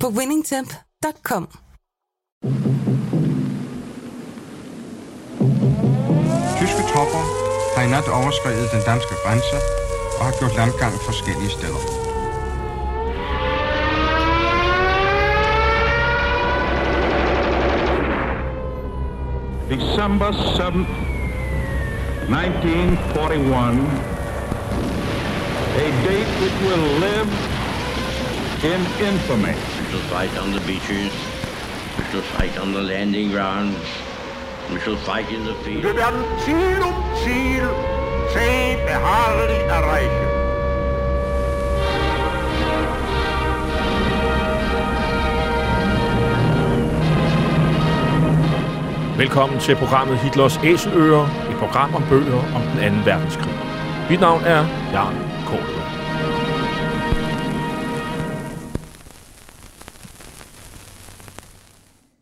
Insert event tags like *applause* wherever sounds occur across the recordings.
på winningtemp.com. Tyske tropper har i nat overskrevet den danske grænse og har gjort landgang forskellige steder. December 7th, 1941, a date which will live in infamy. Shall fight on the beaches. We shall fight on the landing grounds. We shall fight in the field. Wir werden Ziel um Ziel zäh beharrlich erreichen. Velkommen til programmet Hitlers Æseløer, et program om bøger om den 2. verdenskrig. Mit navn er Jan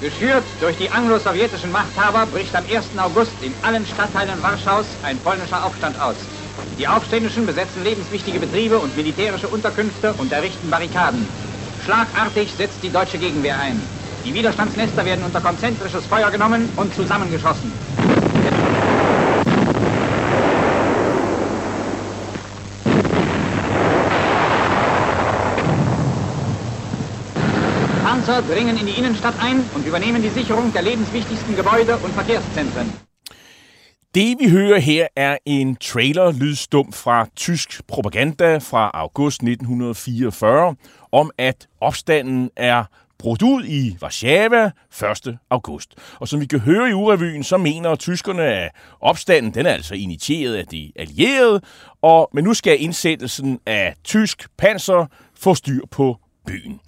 Geschürt durch die anglo-sowjetischen Machthaber bricht am 1. August in allen Stadtteilen Warschaus ein polnischer Aufstand aus. Die Aufständischen besetzen lebenswichtige Betriebe und militärische Unterkünfte und errichten Barrikaden. Schlagartig setzt die deutsche Gegenwehr ein. Die Widerstandsnester werden unter konzentrisches Feuer genommen und zusammengeschossen. Panzer dringen in die Innenstadt ein und übernehmen die Sicherung der lebenswichtigsten Gebäude und Verkehrszentren. Det vi hører her er en trailer-lydstum fra tysk propaganda fra august 1944 om, at opstanden er brudt ud i Warszawa 1. august. Og som vi kan høre i urevyen, så mener tyskerne, at opstanden den er altså initieret af de allierede, og, men nu skal indsættelsen af tysk panser få styr på byen.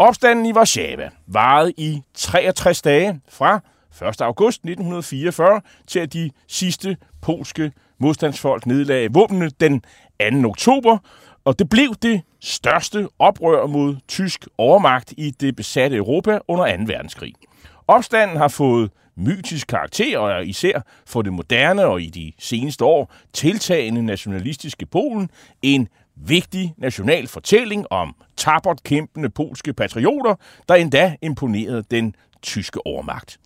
Opstanden i Warszawa varede i 63 dage fra 1. august 1944 til at de sidste polske modstandsfolk nedlagde våbnene den 2. oktober, og det blev det største oprør mod tysk overmagt i det besatte Europa under 2. verdenskrig. Opstanden har fået mytisk karakter, og er især for det moderne og i de seneste år tiltagende nationalistiske Polen en vigtig national fortælling om tabert kæmpende polske patrioter, der endda imponerede den tyske overmagt.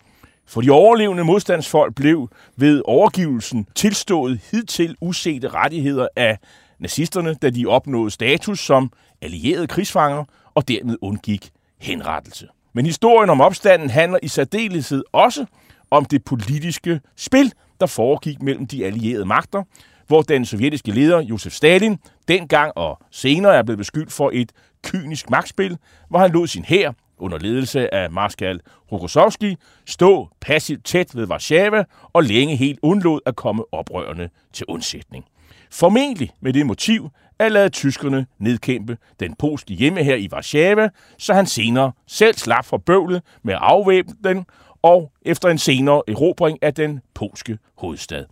For de overlevende modstandsfolk blev ved overgivelsen tilstået hidtil usete rettigheder af nazisterne, da de opnåede status som allierede krigsfanger og dermed undgik henrettelse. Men historien om opstanden handler i særdeleshed også om det politiske spil, der foregik mellem de allierede magter, hvor den sovjetiske leder Josef Stalin dengang og senere er blevet beskyldt for et kynisk magtspil, hvor han lod sin hær under ledelse af marskal Rokossovski stå passivt tæt ved Warszawa og længe helt undlod at komme oprørende til undsætning. Formentlig med det motiv at lade tyskerne nedkæmpe den polske hjemme her i Warszawa, så han senere selv slap for bøvlet med at afvæbne den, og efter en senere erobring af den polske hovedstad.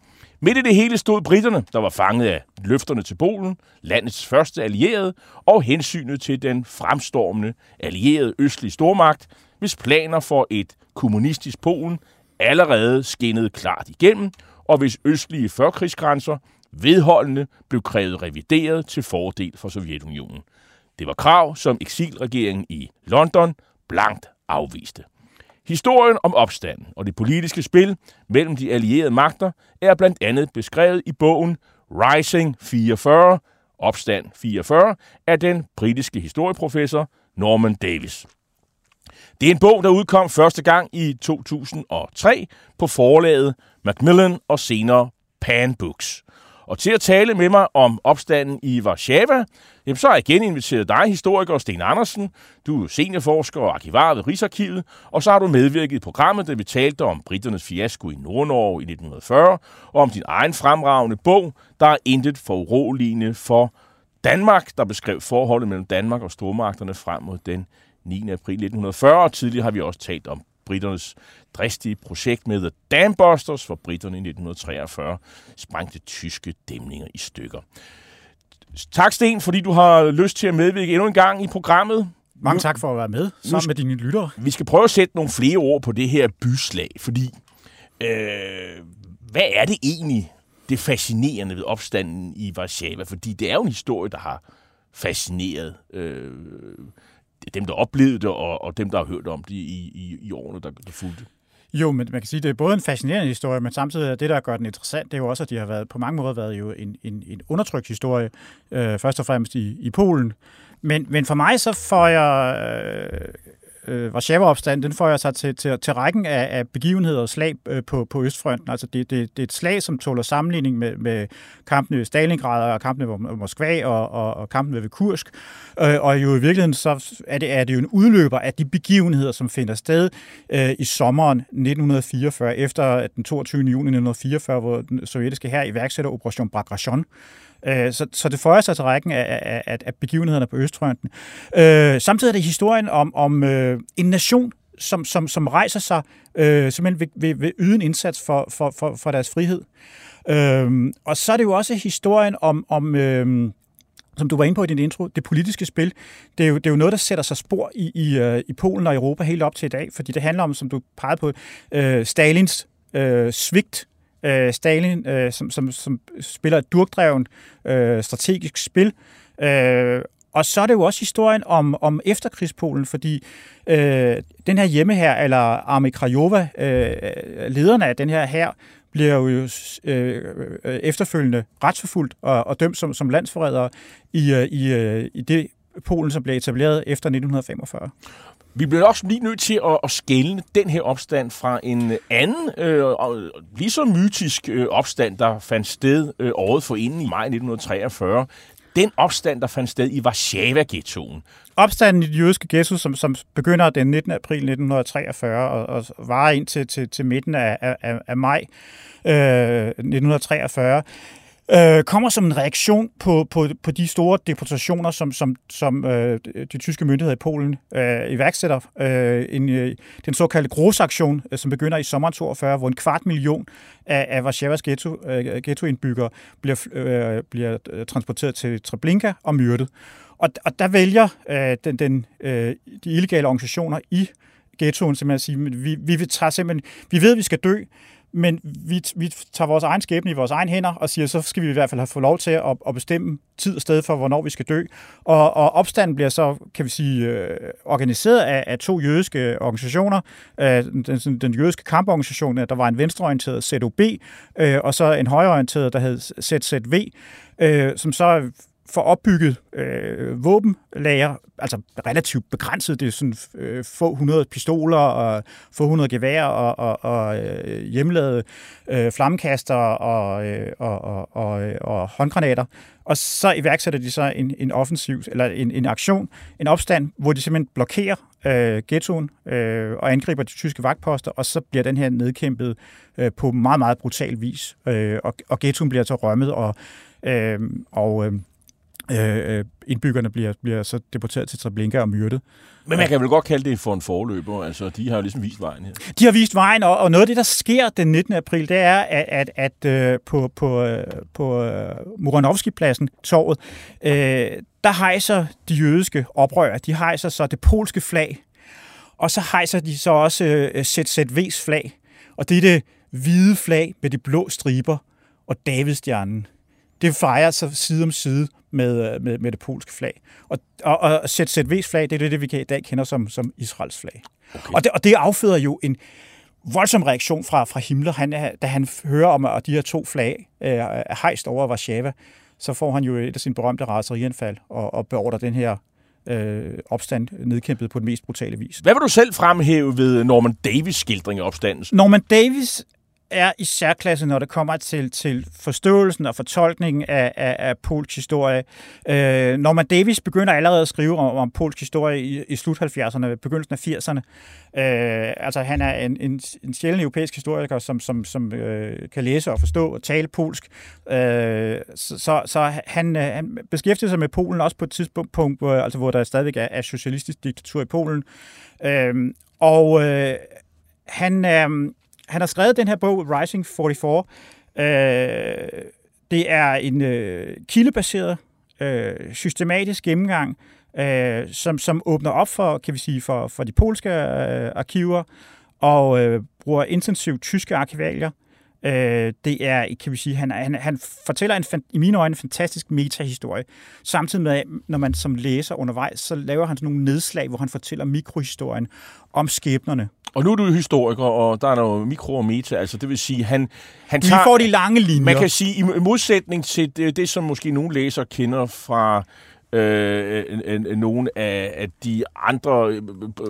Midt i det hele stod britterne, der var fanget af løfterne til Polen, landets første allierede, og hensynet til den fremstormende allierede østlige stormagt, hvis planer for et kommunistisk Polen allerede skinnede klart igennem, og hvis østlige førkrigsgrænser vedholdende blev krævet revideret til fordel for Sovjetunionen. Det var krav, som eksilregeringen i London blankt afviste. Historien om opstanden og det politiske spil mellem de allierede magter er blandt andet beskrevet i bogen Rising 44, Opstand 44, af den britiske historieprofessor Norman Davis. Det er en bog, der udkom første gang i 2003 på forlaget Macmillan og senere Pan Books. Og til at tale med mig om opstanden i Warszawa, jamen, så har jeg igen inviteret dig, historiker Sten Andersen. Du er seniorforsker og arkivar ved Rigsarkivet, og så har du medvirket i programmet, da vi talte om britternes fiasko i Nordnorge i 1940, og om din egen fremragende bog, der er intet for uroligende for Danmark, der beskrev forholdet mellem Danmark og stormagterne frem mod den 9. april 1940, og tidligere har vi også talt om britternes dristige projekt med The Dambusters, hvor britterne i 1943 sprængte tyske dæmninger i stykker. Tak, Sten, fordi du har lyst til at medvirke endnu en gang i programmet. Mange tak for at være med sammen med dine lyttere. Vi skal prøve at sætte nogle flere ord på det her byslag, fordi øh, hvad er det egentlig, det fascinerende ved opstanden i Warszawa? Fordi det er jo en historie, der har fascineret øh, dem, der oplevede det, og, og dem, der har hørt om det i, i, i årene, der, der fulgte. Jo, men man kan sige, at det er både en fascinerende historie, men samtidig er det, der gør den interessant, det er jo også, at de har været, på mange måder været jo en, en, en undertrykt historie, øh, først og fremmest i, i Polen. Men, men for mig så får jeg øh, øh, Warszawa-opstand, den får jeg sig til, til, til rækken af, af begivenheder og slag øh, på, på Østfronten. Altså det, det, det er et slag, som tåler sammenligning med, med kampene i Stalingrad og kampene ved Moskva og, og, og kampene ved Kursk. Øh, og jo i virkeligheden så er det, er det jo en udløber af de begivenheder, som finder sted øh, i sommeren 1944, efter den 22. juni 1944, hvor den sovjetiske her iværksætter Operation Bagration. Øh, så, så det føjer sig til rækken af, af, af begivenhederne på Østfronten. Øh, samtidig er det historien om, om øh, en nation, som, som, som rejser sig, øh, simpelthen ved, ved, ved yden indsats for, for, for, for deres frihed. Øh, og så er det jo også historien om, om øh, som du var inde på i din intro, det politiske spil, det er jo, det er jo noget, der sætter sig spor i, i, øh, i Polen og Europa helt op til i dag, fordi det handler om, som du pegede på, øh, Stalins øh, svigt øh, Stalin, øh, som, som, som spiller et durkdrevet øh, strategisk spil. Øh, og så er det jo også historien om, om efterkrigspolen, fordi øh, den her hjemme her, eller Arme Krajova, øh, lederne af den her her, bliver jo øh, øh, efterfølgende retsforfulgt og, og dømt som, som landsforrædere i, øh, i, øh, i det Polen, som blev etableret efter 1945. Vi bliver også lige nødt til at, at skælne den her opstand fra en anden, øh, lige så mytisk øh, opstand, der fandt sted øh, året for inden i maj 1943. Den opstand, der fandt sted i Warszawa-ghettoen. Opstanden i de jødiske ghetto, som, som begynder den 19. april 1943 og, og varer ind til, til, til midten af, af, af maj øh, 1943, øh, kommer som en reaktion på, på, på de store deportationer, som, som, som øh, de tyske myndigheder i Polen øh, iværksætter. Øh, en, øh, den såkaldte Großaktion, øh, som begynder i sommeren 42, hvor en kvart million af, af Warszawas ghetto, øh, ghettoindbyggere bliver, øh, bliver øh, transporteret til Treblinka og myrdet. Og, og der vælger øh, den, den, øh, de illegale organisationer i ghettoen simpelthen at sige, vi, vi, vi, tage simpelthen, vi ved, at vi skal dø, men vi, vi tager vores egen skæbne i vores egen hænder og siger, så skal vi i hvert fald have få lov til at, at bestemme tid og sted for, hvornår vi skal dø. Og, og opstanden bliver så, kan vi sige, øh, organiseret af, af to jødiske organisationer. Øh, den, den jødiske kamporganisation, der var en venstreorienteret ZOB, øh, og så en højreorienteret, der hed ZZV, øh, som så får opbygget øh, våbenlager, altså relativt begrænset. Det er sådan øh, få hundrede pistoler og få hundrede geværer og, og, og øh, hjemlavede øh, flammekaster og, øh, og, og, og, og håndgranater. Og så iværksætter de så en, en offensiv, eller en, en aktion, en opstand, hvor de simpelthen blokerer øh, ghettoen øh, og angriber de tyske vagtposter, og så bliver den her nedkæmpet øh, på meget, meget brutal vis. Øh, og, og ghettoen bliver så rømmet, og, øh, og øh, Øh, øh, indbyggerne bliver, bliver så deporteret til Treblinka og myrdet. Men man kan vel godt kalde det for en forløber, altså de har jo ligesom vist vejen her. De har vist vejen, og, og noget af det, der sker den 19. april, det er, at, at, at øh, på, på, øh, på Muranovski-pladsen, torvet, øh, der hejser de jødiske oprør, de hejser så det polske flag, og så hejser de så også øh, ZZV's flag, og det er det hvide flag med de blå striber og Davidstjernen det fejrer sig side om side med, med, med det polske flag. Og, og, og ZZV's flag, det er det, vi kan i dag kender som, som Israels flag. Okay. Og, det, og det afføder jo en voldsom reaktion fra, fra Himmler, han, da han hører om, at de her to flag øh, er hejst over Warszawa, så får han jo et af sine berømte raserianfald og, og beordrer den her øh, opstand nedkæmpet på den mest brutale vis. Hvad vil du selv fremhæve ved Norman Davis skildring af opstandelsen? Norman Davis er i særklasse, når det kommer til, til forståelsen og fortolkningen af, af, af polsk historie. Øh, Norman Davis begynder allerede at skrive om, om polsk historie i, i slut 70'erne, begyndelsen af 80'erne. Øh, altså han er en, en, en sjælden europæisk historiker, som, som, som øh, kan læse og forstå og tale polsk. Øh, så så, så han, øh, han beskæftiger sig med Polen også på et tidspunkt, hvor, altså, hvor der stadigvæk er, er socialistisk diktatur i Polen. Øh, og øh, han... Øh, han har skrevet den her bog, Rising 44. Øh, det er en øh, kildebaseret, øh, systematisk gennemgang, øh, som, som åbner op for, kan vi sige, for, for de polske øh, arkiver, og øh, bruger intensivt tyske arkivalier. Øh, det er, kan vi sige, han, han, han fortæller en, i mine øjne en fantastisk metahistorie. Samtidig med, når man som læser undervejs, så laver han sådan nogle nedslag, hvor han fortæller mikrohistorien om skæbnerne. Og nu er du historiker, og der er noget mikro og meta, altså det vil sige, han, han tager... Vi får de lange linjer. Man kan sige, i modsætning til det, det som måske nogle læsere kender fra øh, nogle af, af de andre,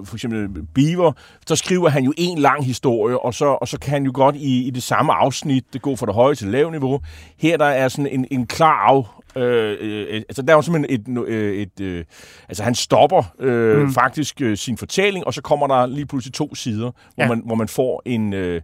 for eksempel Beaver, så skriver han jo en lang historie, og så, og så kan han jo godt i, i det samme afsnit det gå fra det høje til det lave niveau. Her der er sådan en, en klar af, Øh, øh, altså, der er jo simpelthen et... Øh, et øh, altså, han stopper øh, mm. faktisk øh, sin fortælling, og så kommer der lige pludselig to sider, hvor, ja. man, hvor man får en... Øh,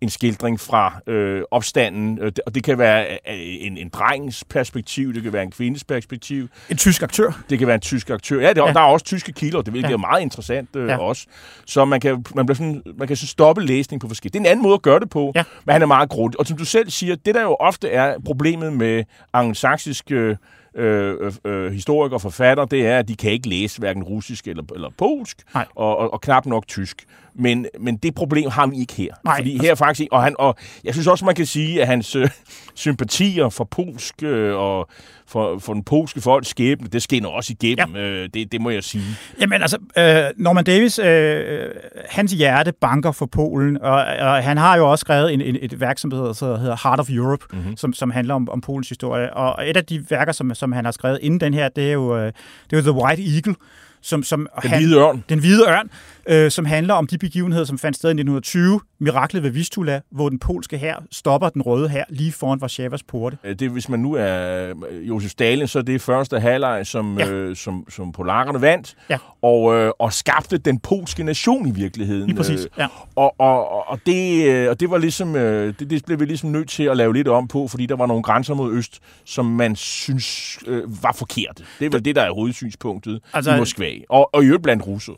en skildring fra øh, opstanden, øh, og det kan være øh, en, en drengs perspektiv, det kan være en kvindes perspektiv. En tysk aktør. Det kan være en tysk aktør. Ja, det, ja. der er også tyske kilder, det, hvilket ja. er meget interessant øh, ja. også. Så man kan, man, bliver sådan, man kan så stoppe læsning på forskellige. Det er en anden måde at gøre det på, ja. men han er meget grundig. Og som du selv siger, det der jo ofte er problemet med anglosaksiske øh, øh, øh, øh, historikere og forfatter, det er, at de kan ikke læse hverken russisk eller, eller polsk, og, og, og knap nok tysk. Men, men det problem har vi ikke her. Nej, Fordi her altså... faktisk, og, han, og jeg synes også, man kan sige, at hans øh, sympatier for polsk øh, og for, for den polske folks skæbne, det skinner også igennem, ja. øh, det, det må jeg sige. Jamen altså, øh, Norman Davis, øh, hans hjerte banker for Polen, og, og han har jo også skrevet en, en, et værk, som hedder, så hedder Heart of Europe, mm-hmm. som, som handler om, om Polens historie. Og et af de værker, som, som han har skrevet inden den her, det er jo, øh, det er jo The White Eagle, som, som den han, hvide ørn. Den hvide ørn, øh, som handler om de begivenheder, som fandt sted i 1920. Miraklet ved Vistula, hvor den polske hær stopper den røde hær lige foran Warszawas porte. Det, hvis man nu er øh, Josef Stalin, så er det første halvleg, som, ja. øh, som, som polakkerne vandt, ja. og, øh, og skabte den polske nation i virkeligheden. Lige præcis, ja. Og, og, og, det, øh, og det var ligesom, øh, det, det blev vi ligesom nødt til at lave lidt om på, fordi der var nogle grænser mod øst, som man synes øh, var forkert. Det var det, der er hovedsynspunktet altså, i Moskva, og, og i øvrigt blandt russere.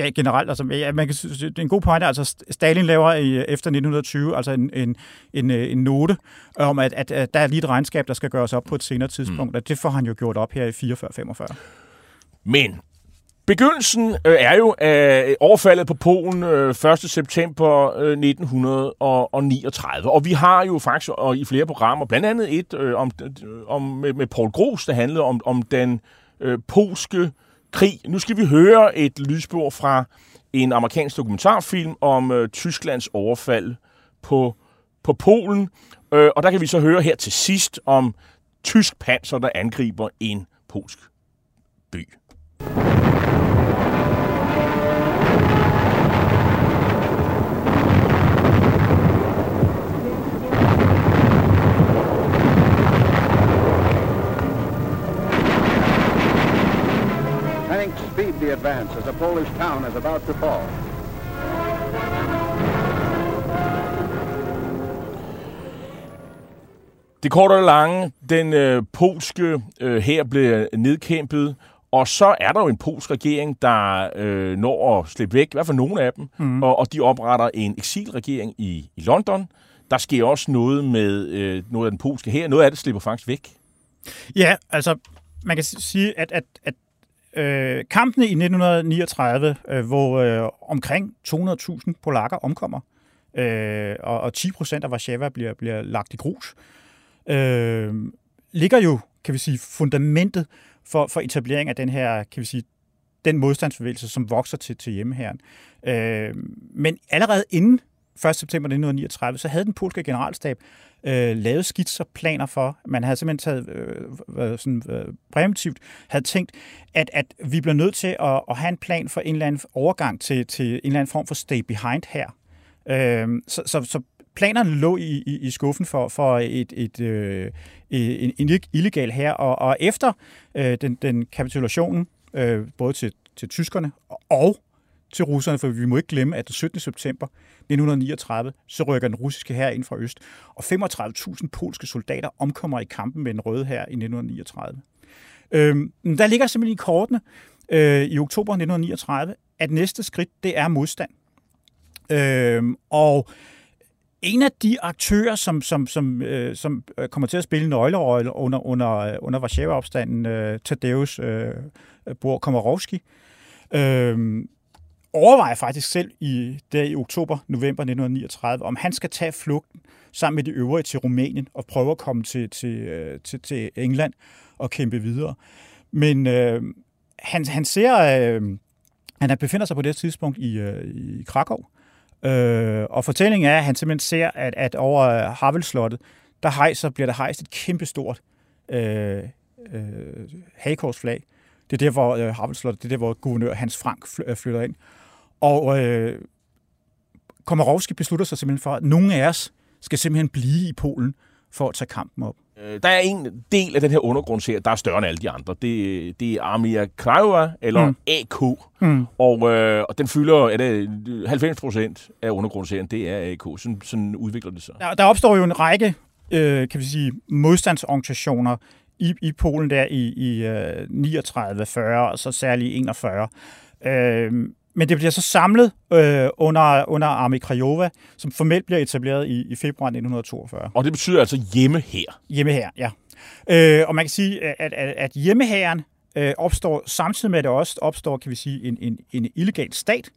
Ja, generelt. Altså, ja, man kan, det er en god pointe. Altså, Stalin laver i, efter 1920 altså en, en, en, øh, en note om, at, at, at der er lige et regnskab, der skal gøres op på et senere tidspunkt, mm. og det får han jo gjort op her i 44-45. Men Begyndelsen øh, er jo af overfaldet på Polen øh, 1. september øh, 1939, og vi har jo faktisk og i flere programmer, blandt andet et øh, om, øh, om, med, med Paul Gros, der handlede om, om den øh, polske krig. Nu skal vi høre et lydspor fra en amerikansk dokumentarfilm om øh, Tysklands overfald på, på Polen. Øh, og der kan vi så høre her til sidst om tysk panser, der angriber en polsk by. The advance as a Polish town is about to fall. Det korte og lange, den øh, polske øh, her blev nedkæmpet, og så er der jo en polsk regering, der øh, når at slippe væk, i hvert fald nogle af dem, mm. og, og de opretter en eksilregering i, i London. Der sker også noget med øh, noget af den polske her. Noget af det slipper faktisk væk. Ja, altså man kan sige, at, at, at øh, kampene i 1939, øh, hvor øh, omkring 200.000 polakker omkommer, øh, og, og 10 procent af Warszawa bliver, bliver lagt i grus. Øh, ligger jo, kan vi sige, fundamentet for, for etablering af den her, kan vi sige, den modstandsbevægelse, som vokser til, til hjemmeherren. Øh, men allerede inden 1. september 1939, så havde den polske generalstab øh, lavet skitser, planer for, man havde simpelthen taget øh, sådan, øh, præventivt, havde tænkt, at, at vi bliver nødt til at, at have en plan for en eller anden overgang til, til en eller anden form for stay behind her. Øh, så, så, så planerne lå i, i, i skuffen for, for et, et, øh, en, en illegal her, og, og efter øh, den, den kapitulationen, øh, både til, til tyskerne og til russerne, for vi må ikke glemme, at den 17. september 1939, så rykker den russiske hær ind fra øst, og 35.000 polske soldater omkommer i kampen med den røde hær i 1939. Øhm, der ligger simpelthen i kortene øh, i oktober 1939, at næste skridt, det er modstand. Øhm, og en af de aktører, som, som, som, øh, som øh, kommer til at spille nøglerolle under, under, øh, under Warszawa-opstanden, øh, Tadeusz øh, Bor Komorowski, øh, overvejer faktisk selv i, der i oktober-november 1939, om han skal tage flugten sammen med de øvrige til Rumænien og prøve at komme til, til, øh, til, til England og kæmpe videre. Men øh, han, han ser, øh, han befinder sig på det tidspunkt i, øh, i Krakow, øh, og fortællingen er, at han simpelthen ser, at, at over øh, Havelslottet, der hejser, bliver der hejst et kæmpestort øh, øh, hagekorsflag. Det er der, hvor øh, Havelslottet, det er der, hvor guvernør Hans Frank øh, flytter ind. Og øh, Komorowski beslutter sig simpelthen for, at nogle af os skal simpelthen blive i Polen for at tage kampen op. Øh, der er en del af den her undergrundsserie, der er større end alle de andre. Det, det er Armia Krajowa, eller mm. AK. Mm. Og, øh, og den fylder er det 90 procent af undergrundsserien, det er AK. Sådan, sådan udvikler det sig. Der, der opstår jo en række øh, kan vi sige, modstandsorganisationer i, i Polen der i, i øh, 39, 40 og så særligt 41. Øh, men det bliver så samlet øh, under, under Armi Krajova, som formelt bliver etableret i, i februar 1942. Og det betyder altså hjemme her? Hjemme her, ja. Øh, og man kan sige, at, at, at hjemmehæren øh, opstår samtidig med, at det også opstår, kan vi sige, en, en, en illegal stat,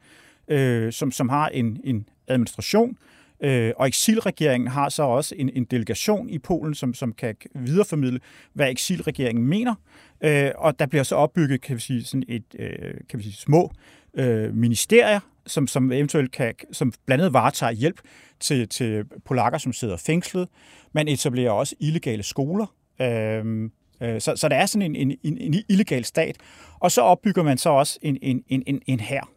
øh, som, som har en, en administration, Øh, og eksilregeringen har så også en, en delegation i Polen, som, som kan videreformidle, hvad eksilregeringen mener. Øh, og der bliver så opbygget, kan vi sige, sådan et øh, kan vi sige, små øh, ministerier, som, som eventuelt kan, som blandt andet varetager hjælp til, til polakker, som sidder fængslet. Man etablerer også illegale skoler. Øh, øh, så, så der er sådan en, en, en, en illegal stat. Og så opbygger man så også en, en, en, en, en hær.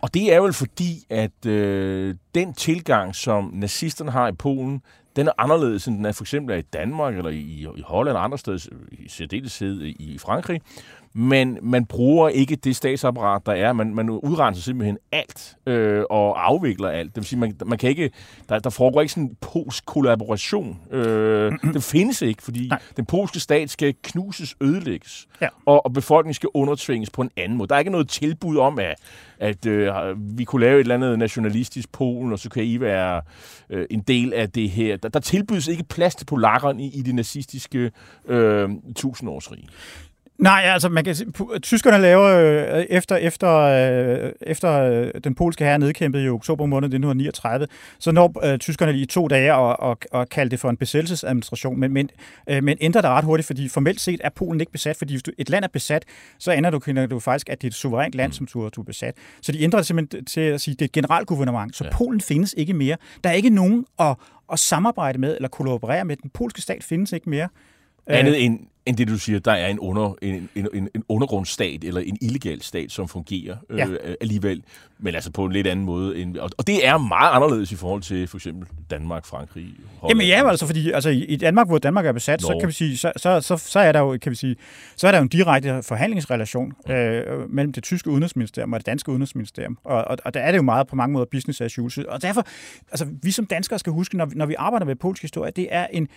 Og det er vel fordi, at øh, den tilgang, som nazisterne har i Polen, den er anderledes, end den er for eksempel i Danmark, eller i, i Holland og andre steder, i særdeleshed i Frankrig men man bruger ikke det statsapparat, der er. Man, man udrenser simpelthen alt øh, og afvikler alt. Det vil sige, man, man kan ikke, der, der foregår ikke sådan en polsk kollaboration. Øh, det findes ikke, fordi Nej. den polske stat skal knuses, ødelægges, ja. og, og befolkningen skal undertvinges på en anden måde. Der er ikke noget tilbud om, at, at øh, vi kunne lave et eller andet nationalistisk Polen, og så kan I være øh, en del af det her. Der, der tilbydes ikke plads til polakkerne i, i det nazistiske øh, tusindårsrige. Nej, altså man kan sige, tyskerne laver øh, efter, efter, øh, efter øh, den polske herre nedkæmpede i oktober måned 1939, så når øh, tyskerne i to dage og, og, og kaldte det for en besættelsesadministration, men, men, øh, men ændrer det ret hurtigt, fordi formelt set er Polen ikke besat, fordi hvis du, et land er besat, så ender du, kender du faktisk, at det er et suverænt land, mm. som du, du er besat. Så de ændrer det simpelthen til at sige, at det er et generalgouvernement, så ja. Polen findes ikke mere. Der er ikke nogen at, at samarbejde med eller kollaborere med. Den polske stat findes ikke mere. Andet end end det, du siger, der er en, under, en, en, en, en undergrundsstat, eller en illegal stat, som fungerer øh, ja. alligevel, men altså på en lidt anden måde. End, og, og det er meget anderledes i forhold til for eksempel Danmark, Frankrig, Holland. Jamen ja, altså fordi altså, i Danmark, hvor Danmark er besat, så kan vi sige, så, så, så, så, er der jo, kan vi sige, så er der jo en direkte forhandlingsrelation øh, mellem det tyske udenrigsministerium og det danske udenrigsministerium. Og, og, og der er det jo meget på mange måder business as usual. Og derfor, altså vi som danskere skal huske, når, når vi arbejder med polsk historie, det er en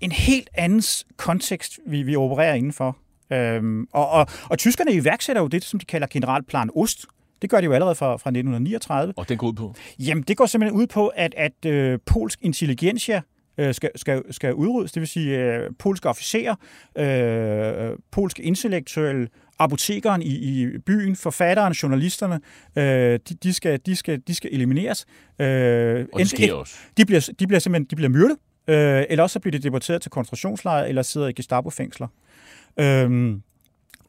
en helt anden kontekst, vi, vi opererer indenfor. Øhm, og, og, og tyskerne iværksætter jo det, som de kalder generalplan Ost. Det gør de jo allerede fra, fra 1939. Og den går ud på? Jamen, det går simpelthen ud på, at, at øh, polsk intelligentia øh, skal, skal, skal udryddes. Det vil sige, øh, polske officerer, øh, polske intellektuelle, apotekeren i, i byen, forfatteren, journalisterne, øh, de, de, skal, de, skal, de skal elimineres. Øh, og det sker også. De bliver, de bliver simpelthen de bliver myrdet øh, eller også så bliver de deporteret til koncentrationslejre, eller sidder i Gestapo-fængsler. Øhm,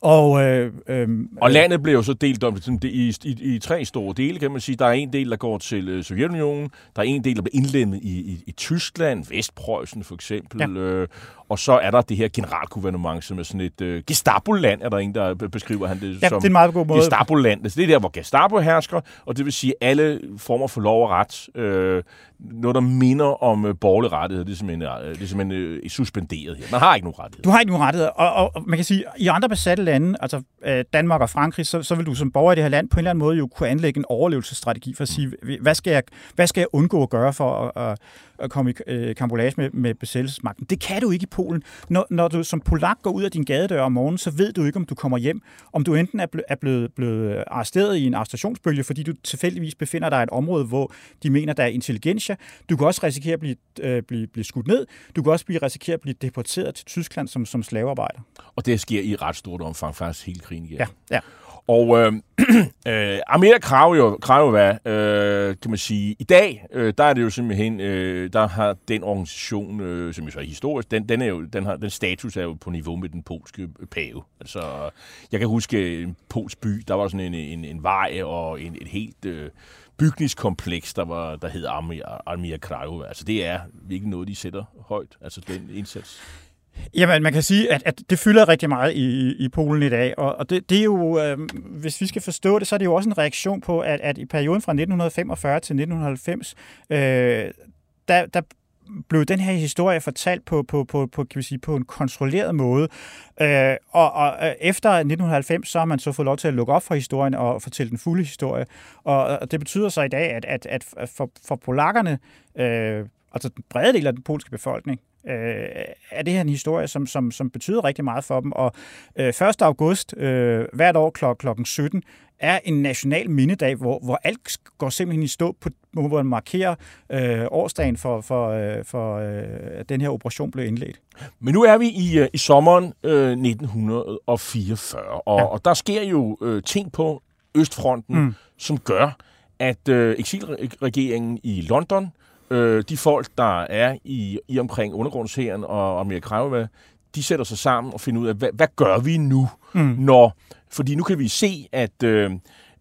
og, øh, øh, Og landet blev jo så delt om det, i, i, i tre store dele, kan man sige. Der er en del, der går til øh, Sovjetunionen. Der er en del, der bliver indlemmet i, i, i Tyskland, Vestpreussen for eksempel. Ja. Øh, og så er der det her generalgouvernement, som er sådan et øh, Gestapo-land, er der en, der beskriver han det Ja, som. det er en meget god måde. Gestapo-land. Altså, det er der, hvor Gestapo hersker, og det vil sige alle former for lov og ret. Øh, noget, der minder om øh, borgerlig rettighed, det er simpelthen, øh, det er simpelthen øh, suspenderet her. Man har ikke nogen rettighed. Du har ikke nogen rettigheder, og, og, og man kan sige, i andre besatte lande, altså øh, Danmark og Frankrig, så, så vil du som borger i det her land på en eller anden måde jo kunne anlægge en overlevelsesstrategi for at sige, hvad skal jeg, hvad skal jeg undgå at gøre for at, at, at komme i øh, kambolage med, med besættelsesmagten. Det kan du ikke i Polen. Når, når du som polak går ud af din gadedør om morgenen, så ved du ikke, om du kommer hjem. Om du enten er, ble, er blevet, blevet arresteret i en arrestationsbølge, fordi du tilfældigvis befinder dig i et område, hvor de mener, der er intelligensia. Du kan også risikere at blive, øh, blive, blive skudt ned. Du kan også blive, risikere at blive deporteret til Tyskland som, som slavearbejder. Og det sker i ret stort omfang, faktisk hele krigen igen. Ja, ja. Og øh, *clears throat* øh, Amir Kravjo, Kravjova, øh, kan man sige, i dag, øh, der er det jo simpelthen, øh, der har den organisation, øh, som jo så er historisk, den, den, er jo, den, har, den status er jo på niveau med den polske pave. Altså, jeg kan huske en polsk by, der var sådan en, en, en vej og en, et helt øh, bygningskompleks, der, var, der hed Amir, Amir Kravjova. Altså, det er virkelig noget, de sætter højt, altså den indsats. Jamen, man kan sige, at, at det fylder rigtig meget i, i Polen i dag, og, og det, det er jo, øh, hvis vi skal forstå det, så er det jo også en reaktion på, at, at i perioden fra 1945 til 1990, øh, der, der blev den her historie fortalt på, på, på, på, kan vi sige, på en kontrolleret måde. Øh, og, og øh, efter 1990, så har man så fået lov til at lukke op for historien og fortælle den fulde historie. Og, og det betyder så i dag, at, at, at for, for polakkerne, øh, altså den brede del af den polske befolkning, øh, er det her en historie, som, som, som betyder rigtig meget for dem. Og øh, 1. august øh, hvert år kl. klokken 17 er en national mindedag, hvor, hvor alt går simpelthen i stå, på, hvor man markerer øh, årsdagen for, for, øh, for øh, at den her operation blev indledt. Men nu er vi i, i sommeren øh, 1944, og, ja. og der sker jo øh, ting på Østfronten, mm. som gør, at øh, eksilregeringen i London øh, de folk, der er i, i omkring undergrundshæren og Amir Krajova, de sætter sig sammen og finder ud af, hvad, hvad gør vi nu, mm. når... Fordi nu kan vi se, at... Øh,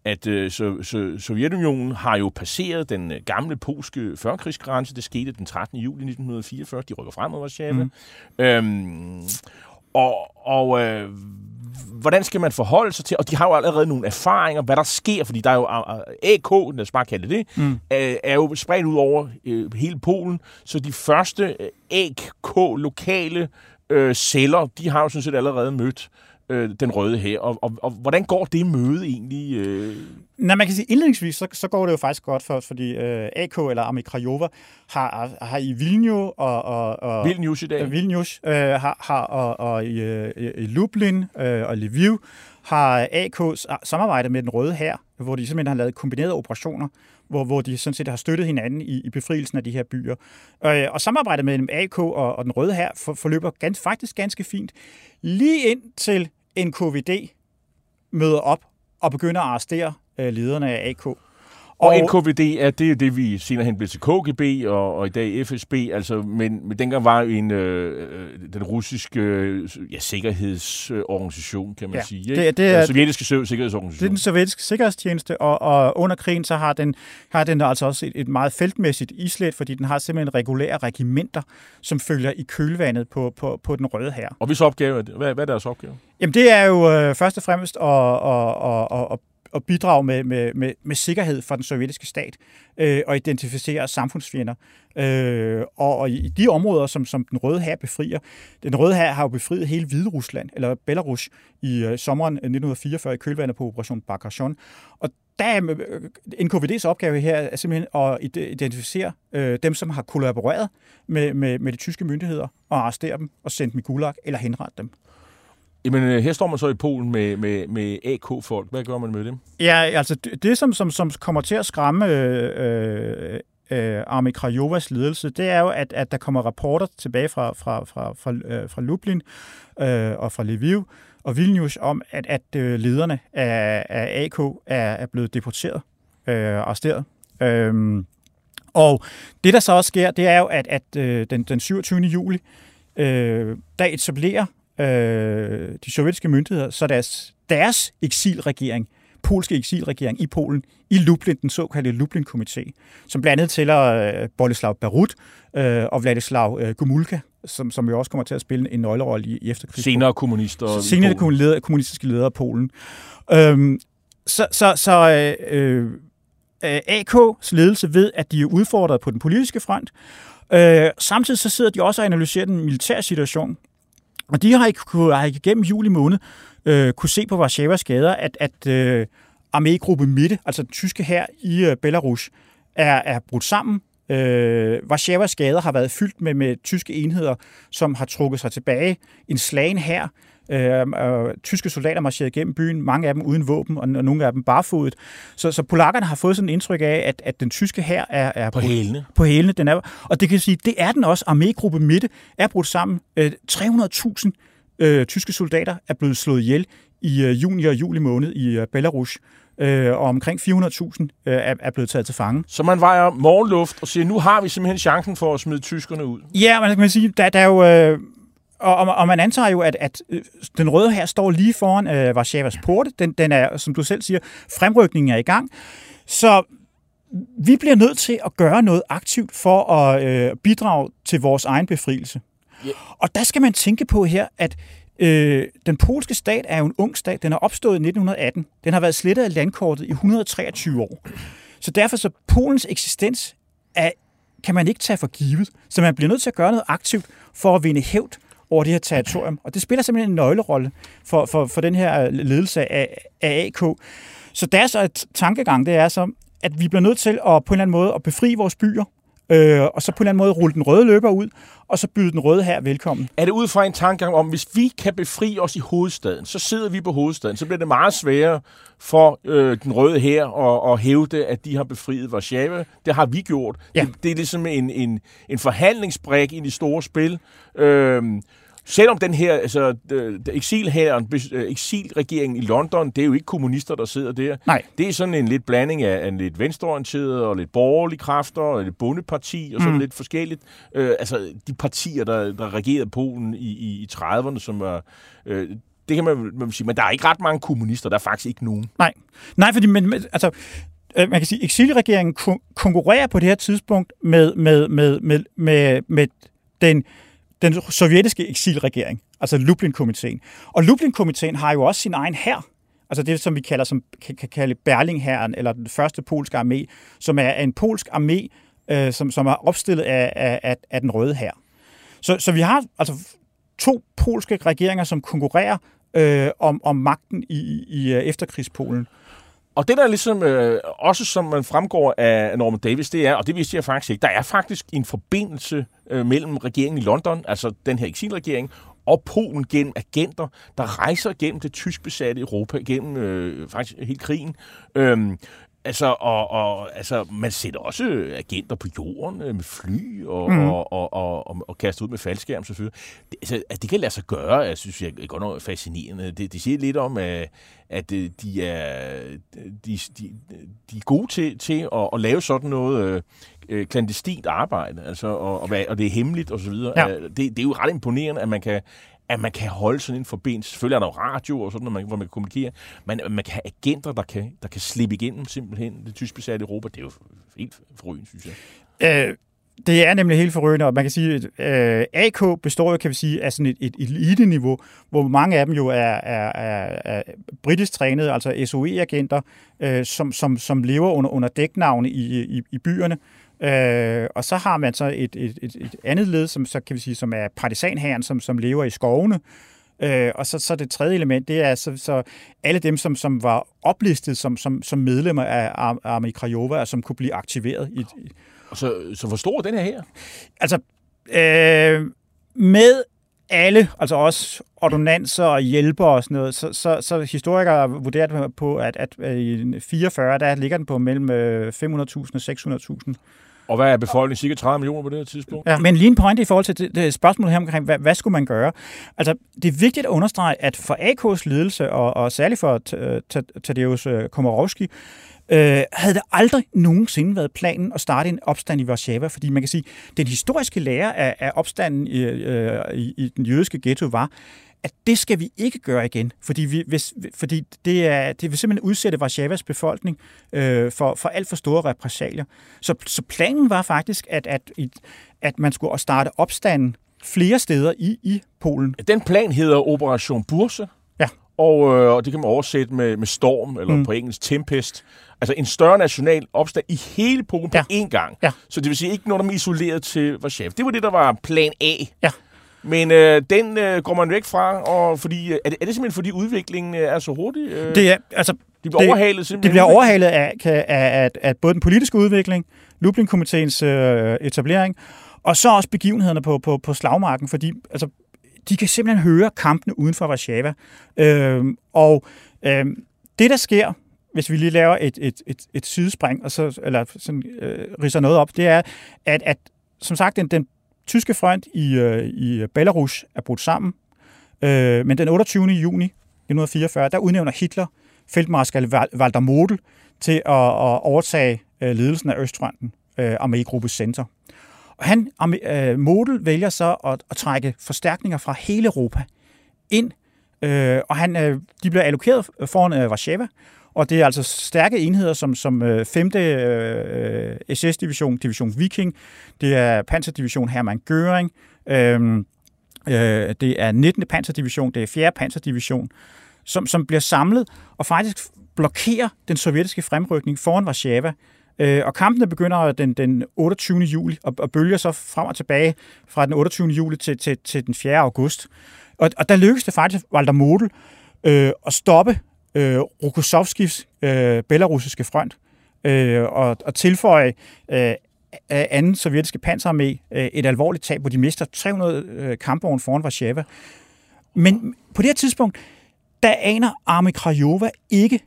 at øh, så, så, Sovjetunionen har jo passeret den øh, gamle polske førkrigsgrænse. Det skete den 13. juli 1944. De rykker frem mod Warszawa. Mm. Øhm, og og øh, hvordan skal man forholde sig til, og de har jo allerede nogle erfaringer, hvad der sker, fordi der er jo AK, lad os bare kalde det, mm. er jo spredt ud over øh, hele Polen, så de første AK-lokale øh, celler, de har jo sådan set allerede mødt øh, den røde her. Og, og, og hvordan går det møde egentlig? Øh? Nej, man kan sige, indledningsvis, så, så går det jo faktisk godt for os, fordi øh, AK, eller Ami Krajova, har, har i Vilnius og... og, og Vilnius i dag. Vilnius øh, har, har og, og i, øh, i Lublin øh, og Lviv har AK samarbejdet med den røde her, hvor de simpelthen har lavet kombinerede operationer, hvor, hvor de sådan set har støttet hinanden i, i befrielsen af de her byer. Øh, og samarbejdet mellem AK og, og den røde her for, forløber gans, faktisk ganske fint. Lige ind til NKVD møder op og begynder at arrestere øh, lederne af AK. Og, og NKVD er det, det vi senere hen blev til KGB og, og i dag FSB, altså, men, men dengang var en øh, den russiske øh, ja, sikkerhedsorganisation, kan man ja, sige. Ikke? Det, det er, den sovjetiske sikkerhedsorganisation. Det er den sovjetiske sikkerhedstjeneste, og, og under krigen så har den, har den altså også et, et meget feltmæssigt islet, fordi den har simpelthen regulære regimenter, som følger i kølvandet på, på, på den røde her. Og hvis opgave er det? Hvad, hvad er deres opgave? Jamen det er jo øh, først og fremmest at, at, at, at, at at bidrage med, med, med, med sikkerhed for den sovjetiske stat øh, og identificere samfundsfjender. Øh, og, og i de områder, som, som den røde her befrier, den røde her har jo befriet hele Hvide Rusland, eller Belarus, i øh, sommeren 1944 i kølvandet på Operation Bagration. Og der er øh, øh NKVD's opgave her er simpelthen at identificere øh, dem, som har kollaboreret med, med, med de tyske myndigheder, og arrestere dem og sende dem i gulag eller henrette dem. Jamen, øh, her står man så i Polen med, med, med AK-folk. Hvad gør man med dem? Ja, altså det, som, som, som kommer til at skræmme øh, øh, øh Armi Krajovas ledelse, det er jo, at, at der kommer rapporter tilbage fra, fra, fra, fra, øh, fra Lublin øh, og fra Lviv og Vilnius om, at, at øh, lederne af, af AK er, er blevet deporteret, øh, arresteret. Øh, Og det, der så også sker, det er jo, at, at øh, den, den 27. juli, øh, der etablerer øh, de sovjetiske myndigheder så deres, deres eksilregering, polske eksilregering i Polen, i Lublin, den såkaldte Lublin-komité, som blandt andet tæller øh, Boleslav Barut øh, og Vladislav øh, Gomulka, som, som jo også kommer til at spille en nøglerolle i, i efterkrigs. Senere kommunister. Senere kommunister, kommunistiske ledere af Polen. Øhm, så så, så øh, øh, AK's ledelse ved, at de er udfordret på den politiske front. Øh, samtidig så sidder de også og analyserer den militære situation. Og de har ikke, har ikke gennem juli måned øh, kunne se på Varsjavas gader, at, at øh, armégruppe Mitte, altså den tyske her i øh, Belarus, er, er brudt sammen. Øh, Varsjavas gader har været fyldt med, med tyske enheder, som har trukket sig tilbage. En slagen her, Øh, øh, tyske soldater marcherede gennem byen, mange af dem uden våben, og, og nogle af dem barfodet. Så, så polakkerne har fået sådan et indtryk af, at, at den tyske her er, er på hælene. På hælene. Den er, og det kan sige, det er den også. Armégruppe Mitte er brudt sammen. Øh, 300.000 øh, tyske soldater er blevet slået ihjel i øh, juni og juli måned i øh, Belarus øh, og omkring 400.000 øh, er, er blevet taget til fange. Så man vejer morgenluft og siger, nu har vi simpelthen chancen for at smide tyskerne ud. Ja, man kan sige, der, der er jo... Øh, og, og man antager jo, at, at øh, den røde her står lige foran øh, Varsjavas porte. Den, den er, som du selv siger, fremrykningen er i gang. Så vi bliver nødt til at gøre noget aktivt for at øh, bidrage til vores egen befrielse. Yeah. Og der skal man tænke på her, at øh, den polske stat er jo en ung stat. Den er opstået i 1918. Den har været slettet af landkortet i 123 år. Så derfor så Polens eksistens er, kan man ikke tage for givet. Så man bliver nødt til at gøre noget aktivt for at vinde hævd over det her territorium. Og det spiller simpelthen en nøglerolle for, for, for den her ledelse af, af AK. Så deres tankegang, det er så, at vi bliver nødt til at på en eller anden måde at befri vores byer, øh, og så på en eller anden måde rulle den røde løber ud, og så byde den røde her velkommen. Er det ud fra en tankegang om, hvis vi kan befri os i hovedstaden, så sidder vi på hovedstaden, så bliver det meget sværere for øh, den røde her at, at hævde, at de har befriet Warszawa. Det har vi gjort. Ja. Det, det er ligesom en, en, en forhandlingsbræk i det store spil. Øh, Selvom den her, altså eksilherren, øh, eksilregeringen i London, det er jo ikke kommunister, der sidder der. Nej. Det er sådan en lidt blanding af en lidt venstreorienteret og lidt borgerlige kræfter og lidt bundeparti og sådan mm. lidt forskelligt. Øh, altså de partier, der, der regerede Polen i, i, i 30'erne, som var... Øh, det kan man, man sige, men der er ikke ret mange kommunister, der er faktisk ikke nogen. Nej, Nej fordi men, altså, øh, man kan sige, eksilregeringen konkurrerer på det her tidspunkt med, med, med, med, med, med den den sovjetiske eksilregering, altså Lublin-komiteen. Og Lublin-komiteen har jo også sin egen hær, altså det, som vi kalder, som kan, kan kalde Berlingherren, eller den første polske armé, som er en polsk armé, øh, som, som er opstillet af, af, af den røde hær. Så, så vi har altså to polske regeringer, som konkurrerer øh, om, om magten i, i øh, efterkrigspolen. Og det der ligesom, øh, også som man fremgår af Norman Davis, det er, og det vidste jeg faktisk ikke, der er faktisk en forbindelse øh, mellem regeringen i London, altså den her eksilregering, og Polen gennem agenter, der rejser gennem det tysk besatte Europa, gennem øh, faktisk hele krigen. Øhm, Altså, og, og, altså, man sætter også agenter på jorden øh, med fly og, mm. og, og, og, og, og kaster ud med faldskærm selvfølgelig. Det, altså, at det kan lade sig gøre, jeg synes jeg er godt nok fascinerende. Det, det siger lidt om, at, at øh, de er, de, de, de er gode til, til at, at lave sådan noget øh, klandestint arbejde, altså, og, og, og det er hemmeligt osv. Ja. Det, det er jo ret imponerende, at man kan at man kan holde sådan en forbindelse. Selvfølgelig er der jo radio og sådan noget, hvor man kan kommunikere, men man kan have agenter, der kan, der kan slippe igennem simpelthen det tysk besatte Europa. Det er jo helt forrygende, synes jeg. Øh, det er nemlig helt forrygende, og man kan sige, at øh, AK består jo, kan vi sige, af sådan et, et elite-niveau, hvor mange af dem jo er, er, er, er britisk trænede, altså SOE-agenter, øh, som, som, som lever under, under dæknavne i, i, i byerne. Øh, og så har man så et, et, et, et andet led, som, så kan vi sige, som er partisanherren, som, som lever i skovene. Øh, og så, så det tredje element, det er så, så alle dem, som, som var oplistet som, som, som medlemmer af Armee Krajova, og som kunne blive aktiveret. I, så, så hvor stor er den her her? Altså, øh, med alle, altså også ordonanser og hjælper og sådan noget, så, så, så historikere vurderer på, at, at i 44, der ligger den på mellem 500.000 og 600.000. Og hvad er befolkningen? Cirka 30 millioner på det her tidspunkt? Ja, men lige en pointe i forhold til det, det spørgsmål her omkring, hvad, hvad skulle man gøre? Altså, det er vigtigt at understrege, at for AK's ledelse, og, og særligt for Tadeusz Komorowski, øh, havde det aldrig nogensinde været planen at starte en opstand i Warszawa, fordi man kan sige, den historiske lære af, af opstanden i, øh, i, i den jødiske ghetto var, at det skal vi ikke gøre igen, fordi, vi, hvis, fordi det, er, det vil simpelthen udsætte Warszawas befolkning øh, for, for alt for store repressalier. Så, så planen var faktisk, at, at, at man skulle starte opstanden flere steder i, i Polen. Den plan hedder Operation Burse, Ja. og, øh, og det kan man oversætte med, med storm, eller mm. på engelsk tempest. Altså en større national opstand i hele Polen Ja. på én gang. Ja. Så det vil sige ikke noget, der er isoleret til Warszawa. Det var det, der var plan A. Ja. Men øh, den øh, går man væk fra, og fordi, øh, er, det, er det simpelthen fordi udviklingen øh, er så hurtig? Øh, Det er, altså, de bliver det- overhalet simpelthen? Det bliver overhalet af, af, af, af både den politiske udvikling, Lublin-komiteens øh, etablering, og så også begivenhederne på, på, på slagmarken, fordi altså, de kan simpelthen høre kampene uden for Warszawa. Øh, og øh, det, der sker, hvis vi lige laver et, et, et, et sidespring, og så, eller sådan, øh, ridser noget op, det er, at, at som sagt, den, den tyske front i, øh, i Belarus er brudt sammen, øh, men den 28. juni 1944, der udnævner Hitler feltmarskal Walter Model til at, at overtage øh, ledelsen af Østfronten, øh, armégruppes Center. Og han, øh, Model vælger så at, at trække forstærkninger fra hele Europa ind, øh, og han, øh, de bliver allokeret foran øh, Warszawa, og det er altså stærke enheder som, som 5. Øh, øh SS-division, Division Viking, det er Panzerdivision Hermann Göring, øh, øh, det er 19. Panzerdivision, det er 4. Panzerdivision, som, som bliver samlet og faktisk blokerer den sovjetiske fremrykning foran Warszawa. Øh, og kampene begynder den, den 28. juli og, og bølger så frem og tilbage fra den 28. juli til, til, til den 4. august. Og, og der lykkedes det faktisk Walter Model øh, at stoppe øh, Rokossovskis øh, belarusiske front øh, og, og tilføje øh, af anden sovjetiske panserarmé øh, et alvorligt tab, hvor de mister 300 øh, kampvogne foran Warszawa. Men på det her tidspunkt, der aner Arme Krajova ikke,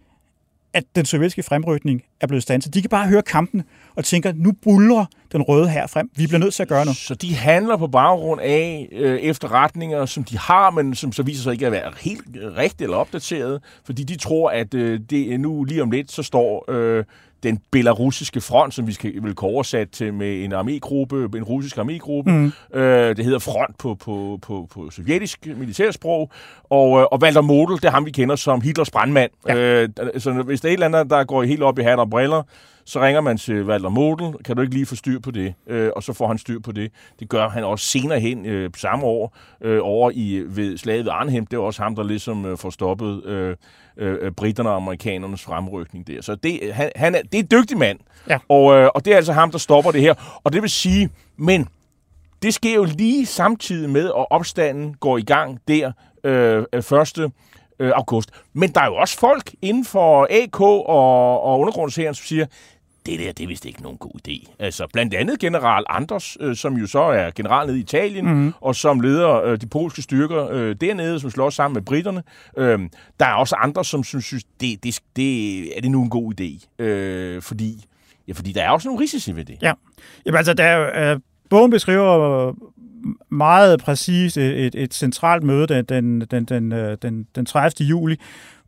at den sovjetiske fremrykning er blevet standset. De kan bare høre kampen og tænker, nu buller den røde her frem. Vi bliver nødt til at gøre noget. Så de handler på baggrund af øh, efterretninger, som de har, men som så viser sig ikke at være helt rigtigt eller opdateret, fordi de tror, at øh, det er nu lige om lidt, så står øh, den belarusiske front, som vi skal, vil kunne oversat til med en armégruppe, en russisk armégruppe. Mm. Øh, det hedder front på, på, på, på sovjetisk militærsprog. Og, øh, og Walter Model, det er ham, vi kender som Hitlers brandmand. Ja. Øh, så hvis der er et eller andet, der går helt op i hat og briller, så ringer man til Walter Model, kan du ikke lige få styr på det? Øh, og så får han styr på det. Det gør han også senere hen øh, samme år øh, over i ved slaget ved Arnhem. Det er også ham, der ligesom øh, får stoppet øh, øh, britterne og amerikanernes fremrykning der. Så det, han, han er, det er en dygtig mand. Ja. Og, øh, og det er altså ham, der stopper det her. Og det vil sige, men det sker jo lige samtidig med, at opstanden går i gang der øh, 1. Øh, august. Men der er jo også folk inden for AK og, og undergrundsherren, som siger, det der, det er vist ikke nogen god idé. Altså, blandt andet general Anders, øh, som jo så er general nede i Italien, mm-hmm. og som leder øh, de polske styrker øh, dernede, som slås sammen med britterne. Øh, der er også andre, som synes, synes det, det, det, er det nu en god idé? Øh, fordi, ja, fordi der er også nogle risici ved det. Ja. Jamen altså, der er, øh, bogen beskriver meget præcist et, et, et centralt møde den, den, den, den, øh, den, den 30. juli,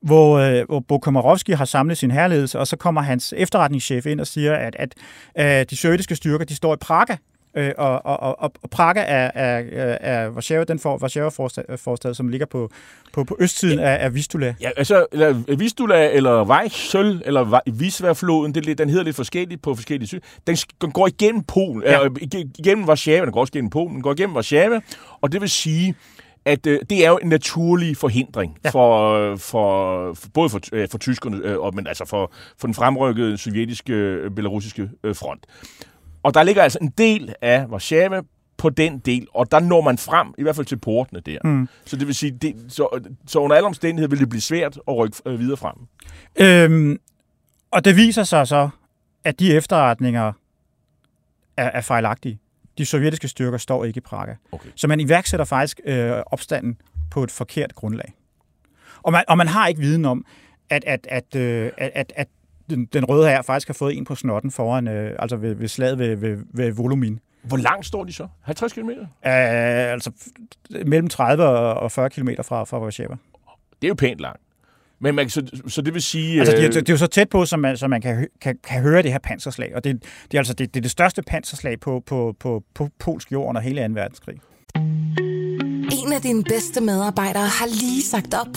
hvor, øh, hvor Bokomarovski har samlet sin herledelse, og så kommer hans efterretningschef ind og siger, at, at, at de sovjetiske styrker, de står i Praga, øh, og, og, og, og Praga er, er, er Warszawa, den for, Warszawa-forstad, som ligger på, på, på østsiden af, af Vistula. Ja, altså, eller Vistula, eller Weichsel, eller Wisła-floden, det, lidt- den hedder lidt forskelligt på forskellige syd. Den den går igennem Polen, Ja. ja. øh, ig- igennem Warszawa, den går også igennem Polen, den går igennem Warszawa, og det vil sige, at øh, det er jo en naturlig forhindring Ja. ja. for, for, for både for, øh, for tyskerne, øh, og, men altså for, for den fremrykkede sovjetiske, øh, belarusiske øh, front. Og der ligger altså en del af Warszawa på den del, og der når man frem, i hvert fald til portene der. Mm. Så det vil sige, det, så, så under alle omstændigheder vil det blive svært at rykke øh, videre frem. Øhm, og det viser sig så, at de efterretninger er, er fejlagtige. De sovjetiske styrker står ikke i Praga. Okay. Så man iværksætter faktisk øh, opstanden på et forkert grundlag. Og man, og man har ikke viden om, at, at, at, øh, at, at, at den, den røde her faktisk har fået en på snotten foran, øh, altså ved, ved slaget ved, ved, ved Volumin. Hvor langt står de så? 50 km? Øh, altså mellem 30 og og 40 km fra, fra Warszawa. Det er jo pænt langt. Men man, så, så det vil sige... Altså, det, øh, er- det er jo så tæt på, som man, så man kan, kan, kan høre det her panserslag. Og det, det er altså det, det, er det største panserslag på, på, på, på polsk jord under hele 2. verdenskrig. En af dine bedste medarbejdere har lige sagt op.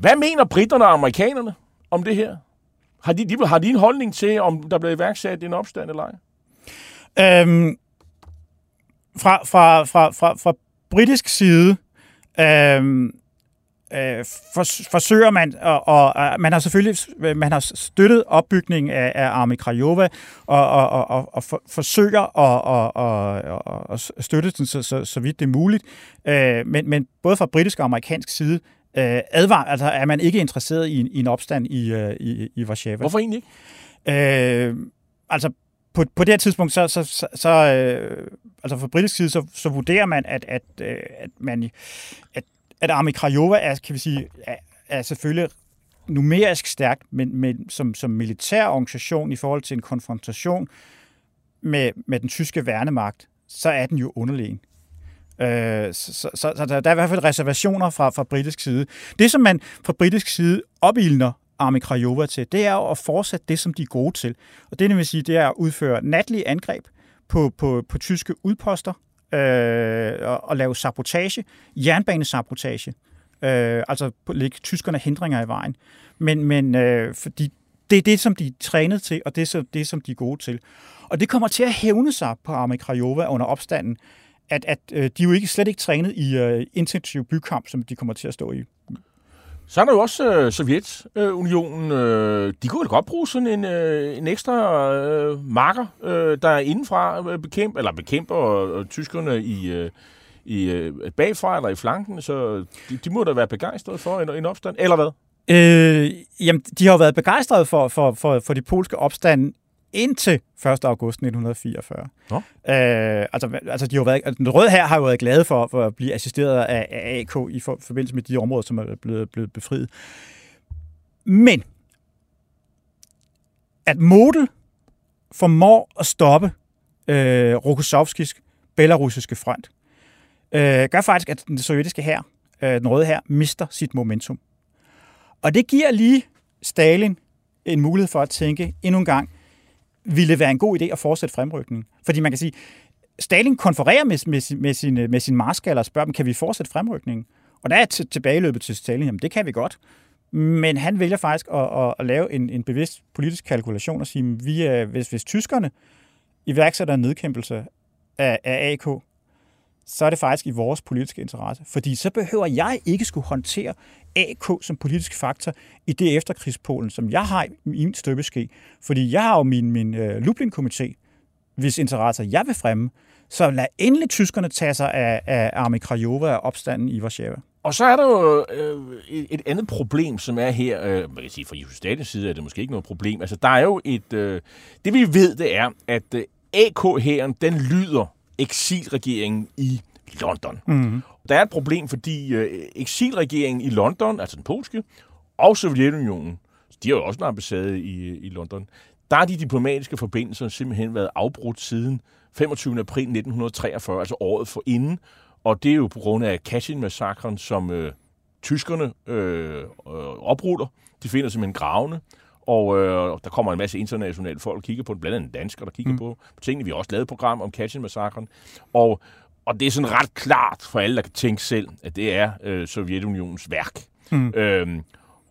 Hvad mener britterne og amerikanerne om det her? Har de, de, har de en holdning til, om der bliver iværksat en opstand eller ej? Øhm, fra, fra, fra, fra, fra britisk side øhm, øh, for, forsøger man, og, og man har selvfølgelig øh, man har støttet opbygningen af, af Army Krajova, og, og, og, og, og for, forsøger at og, og, og, og støtte den så, så, så vidt det er muligt. Øh, men, men både fra britisk og amerikansk side øh, advar, altså er man ikke interesseret i, en- i en opstand i, øh, i, i Warszawa. Hvorfor egentlig ikke? Øh, altså, på, på det her tidspunkt, så, så, så, så øh, altså fra britisk side, så, så vurderer man, at, at, øh, at, man, at, at Army Krajova er, kan vi sige, er, er selvfølgelig numerisk stærkt, men, men som, som militær organisation i forhold til en konfrontation med, med den tyske værnemagt, så er den jo underlegen. Øh, så, så, så, der, er i hvert fald reservationer fra, fra britisk side. Det, som man fra britisk side opildner Army Krajova til, det er jo at fortsætte det, som de er gode til. Og det, det vil sige, det er at udføre natlige angreb på, på, på tyske udposter, øh, og, og lave sabotage, jernbanesabotage, øh, altså lægge tyskerne hindringer i vejen. Men, men øh, fordi det er det, som de er trænet til, og det er så det, som de er gode til. Og det kommer til at hævne sig på Army Krajova under opstanden, at, at øh, de er jo ikke slet ikke trænet i øh, intensiv bykamp, som de kommer til at stå i. Så er der jo også øh, Sovjetunionen. Øh, de kunne vel godt bruge sådan en, øh, en ekstra øh, marker, øh, der er indenfra øh, bekæmper, eller bekæmper øh, tyskerne i, øh, i øh, bagfra eller i flanken. Så de, de må da være begejstrede for en, en opstand. Eller hvad? Øh, jamen, de har jo været begejstrede for, for, for, for de polske opstande indtil 1. august 1944. Nå. Øh, altså, altså, de har været, altså, den røde her har jo været glade for, for at blive assisteret af, af AK i for, forbindelse med de områder, som er blevet, blevet befriet. Men at Model formår at stoppe øh, Rokossovskis belarusiske front, øh, gør faktisk, at den sovjetiske her, øh, den røde her, mister sit momentum. Og det giver lige Stalin en mulighed for at tænke endnu en gang, ville være en god idé at fortsætte fremrykningen? Fordi man kan sige, Stalin konfererer med, med, sin- med, sin, øh, med sin marskaller og spørger dem, kan vi fortsætte fremrykningen? Og der er tilbageløbet til Stalin, jamen det kan vi godt. Men han vælger faktisk at, at, at lave en, en bevidst politisk kalkulation og sige, vi hvis, hvis tyskerne iværksætter en nedkæmpelse af, af AK, så er det faktisk i vores politiske interesse. Fordi så behøver jeg ikke skulle håndtere AK som politisk faktor i det efterkrigspolen, som jeg har i min støbeske. Fordi jeg har jo min, min øh, Lublin-komité, hvis interesser jeg vil fremme. Så lad endelig tyskerne tage sig af, af Army Krajova og opstanden i Warszawa. Og så er der jo øh, et- et andet problem, som er her. Øh, man kan sige, fra Jugoslavens side er det måske ikke noget problem. Altså, der er jo et... Øh, det vi ved, det er, at øh, AK-hæren, den lyder eksilregeringen i London. Mm. Der er et problem, fordi øh, eksilregeringen i London, altså den polske, og Sovjetunionen, de har jo også en ambassade i, i London, der har de diplomatiske forbindelser simpelthen været afbrudt siden 25. april 1943, altså året for inden. Og det er jo på grund af Katyn-massakren, som øh, tyskerne øh, øh, opruller. De finder simpelthen gravene, og øh, der kommer en masse internationale folk og kigger på det, blandt andet danskere, der kigger mm. på, på tingene. Vi har også lavet et program om Katyn-massakren. Og, og det er sådan ret klart for alle, der kan tænke selv, at det er øh, Sovjetunionens værk. Mm. Øhm,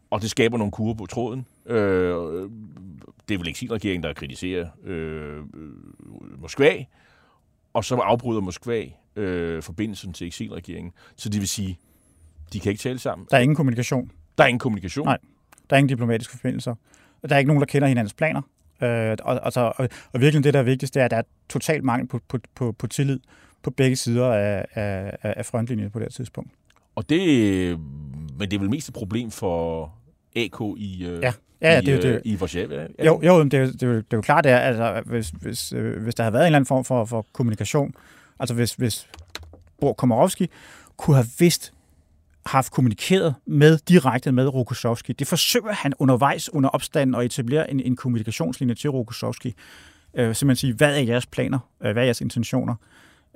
og det skaber nogle kurver på tråden. Øh, det er vel eksilregeringen, der kritiserer øh, Moskva, og så afbryder Moskva øh, forbindelsen til eksilregeringen. Så det vil sige, de kan ikke tale sammen. Der er ingen kommunikation. Der er ingen kommunikation. Nej. Der er ingen diplomatiske forbindelser. Og der er ikke nogen, der kender hinandens planer. Øh, og, altså, og, og virkelig det, der er vigtigst, det er, at der er total mangel på, på, på, på tillid på begge sider af, af, af frontlinjen på det tidspunkt. Og det, men det er vel mest et problem for AK i, øh, Ja. Ja, i, det- det- øh, i Warszawa? Er det Jo, jo det, er jo- det, er jo- det er jo klart, at altså, hvis, hvis, øh, hvis der havde været en eller anden form for, for kommunikation, altså hvis, hvis Bor Komorowski kunne have vidst, haft kommunikeret med direkte med Rokossovski. Det forsøger han undervejs under opstanden at etablere en, en kommunikationslinje til Rokossovski. Øh, simpelthen sige, hvad er jeres planer? Øh, hvad er jeres intentioner?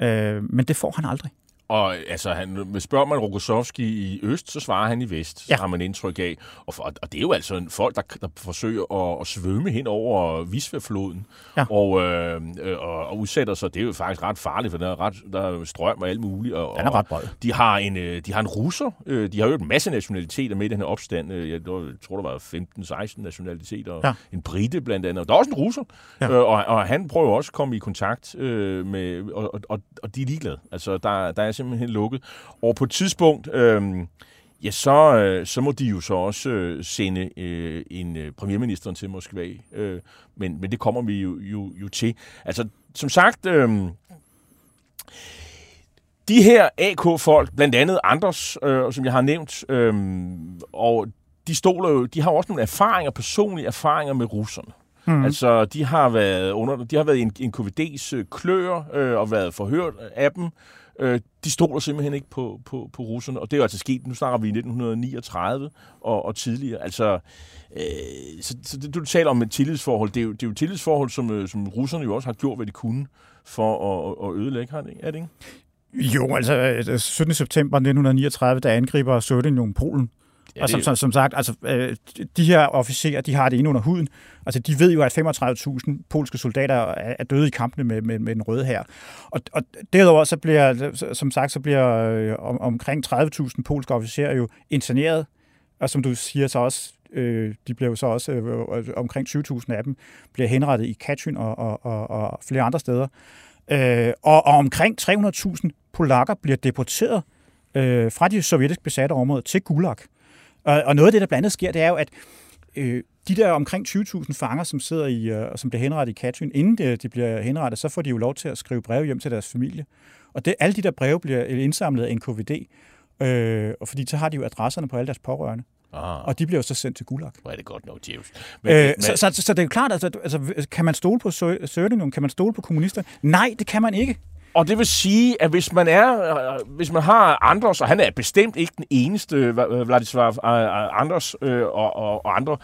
Øh, men det får han aldrig. Og altså, han, hvis spørger man Rokossovski i øst, så svarer han i vest, ja. Har man indtryk af. Og, for, og det er jo altså en folk, der, der forsøger at, at svømme hen over Visvefloden Ja. og, øh, øh, og, og udsætter sig. Det er jo faktisk ret farligt, for der er, ret, der er strøm og alt muligt. Og, Den er ret bred. De har en, øh, de har en russer. Øh, de har jo en masse nationaliteter med i den her opstand. Jeg, tror, der var 15-16 nationaliteter. Ja. En brite blandt andet. Og der er også en russer. Ja. Og, og han prøver også at komme i kontakt med... Og, og, og de er ligeglade. Altså, der, der er simpelthen lukket. Og på et tidspunkt... Øh, Ja, så, øh, så må de jo så også øh, sende øh, en øh, premierminister til Moskva. Øh, men, men det kommer vi jo, jo, jo til. Altså, som sagt, øh, de her AK-folk, blandt andet Anders, øh, som jeg har nævnt, øh, og de stoler jo, de har også nogle erfaringer, personlige erfaringer med russerne. Mm. Altså, de har været under, de har været i en, en KVD's øh, klør øh, og været forhørt af dem. Øh, de stoler simpelthen ikke på, på, på russerne, og det er jo altså sket, nu snakker vi i 1939 og, og tidligere. Altså, øh, så, så det, du taler om et tillidsforhold, det er jo, det er jo et tillidsforhold, som, øh, som russerne jo også har gjort, hvad de kunne for at, at ødelægge, er det ikke? Jo, altså øh, 17. september 1939, der angriber Sovjetunionen Polen. Ja, og som, som, som sagt, altså, øh, de her officerer, de har det inde under huden. Altså, de ved jo, at 35.000 polske soldater er, er døde i kampene med, med, med den røde her. Og, og derudover, så bliver, som sagt, så bliver øh, om, omkring 30.000 polske officerer jo interneret. Og som du siger, så også, øh, de bliver jo så også, øh, omkring 20.000 af dem bliver henrettet i Katyn og, og, og, og flere andre steder. Øh, og, og omkring 300.000 polakker bliver deporteret øh, fra de sovjetisk besatte områder til Gulag. Og, og noget af det, der blandt andet sker, det er jo, at øh, de der omkring 20.000 fanger, som sidder i, øh, som bliver henrettet i Katyn, inden de, de bliver henrettet, så får de jo lov til at skrive breve hjem til deres familie. Og det, alle de der breve bliver indsamlet af NKVD, øh, og fordi så har de jo adresserne på alle deres pårørende. Ah, Og de bliver jo så sendt til Gulag. hvor er det godt nok, James. Øh, så, så, så det er jo klart, altså, altså kan man stole på Sø- Sovjetunionen? Kan man stole på kommunisterne? Nej, det kan man ikke. Og det vil sige, at hvis man er, øh, hvis man har Anders, og han er bestemt ikke den eneste, Vladislav øh, Anders øh, og, og, og andre,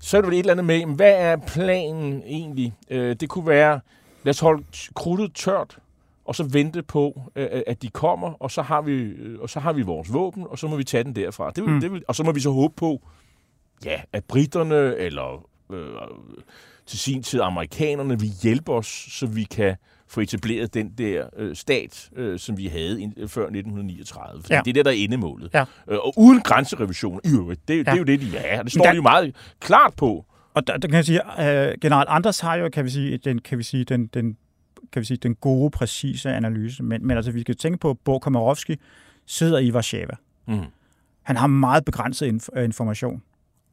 så er det et eller andet med, hvad er planen egentlig? Øh, det kunne være, lad os holde krudtet tørt, og så vente på, øh, at de kommer, og så har vi, øh, og så har vi vores våben, og så må vi tage den derfra. Det vil, mm. det vil, og så må vi så håbe på, ja, at britterne eller øh, til sin tid amerikanerne vil hjælpe os, så vi kan få etableret den der øh, stat, øh, som vi havde ind, øh, før 1939. Fordi Ja. det er det, der er endemålet. Ja. Øh, og uden grænserevision, i øvrigt, det, ja. det er jo det, de vil have. Det står der- de jo meget klart på. Og der, der kan jeg sige, øh, generelt Anders har jo, kan vi sige, den, kan vi sige, den, den, kan vi sige, den gode, præcise analyse. Men, men altså, vi skal tænke på, at Bo Komorowski sidder i Warszawa. Mm. Han har meget begrænset inf- information.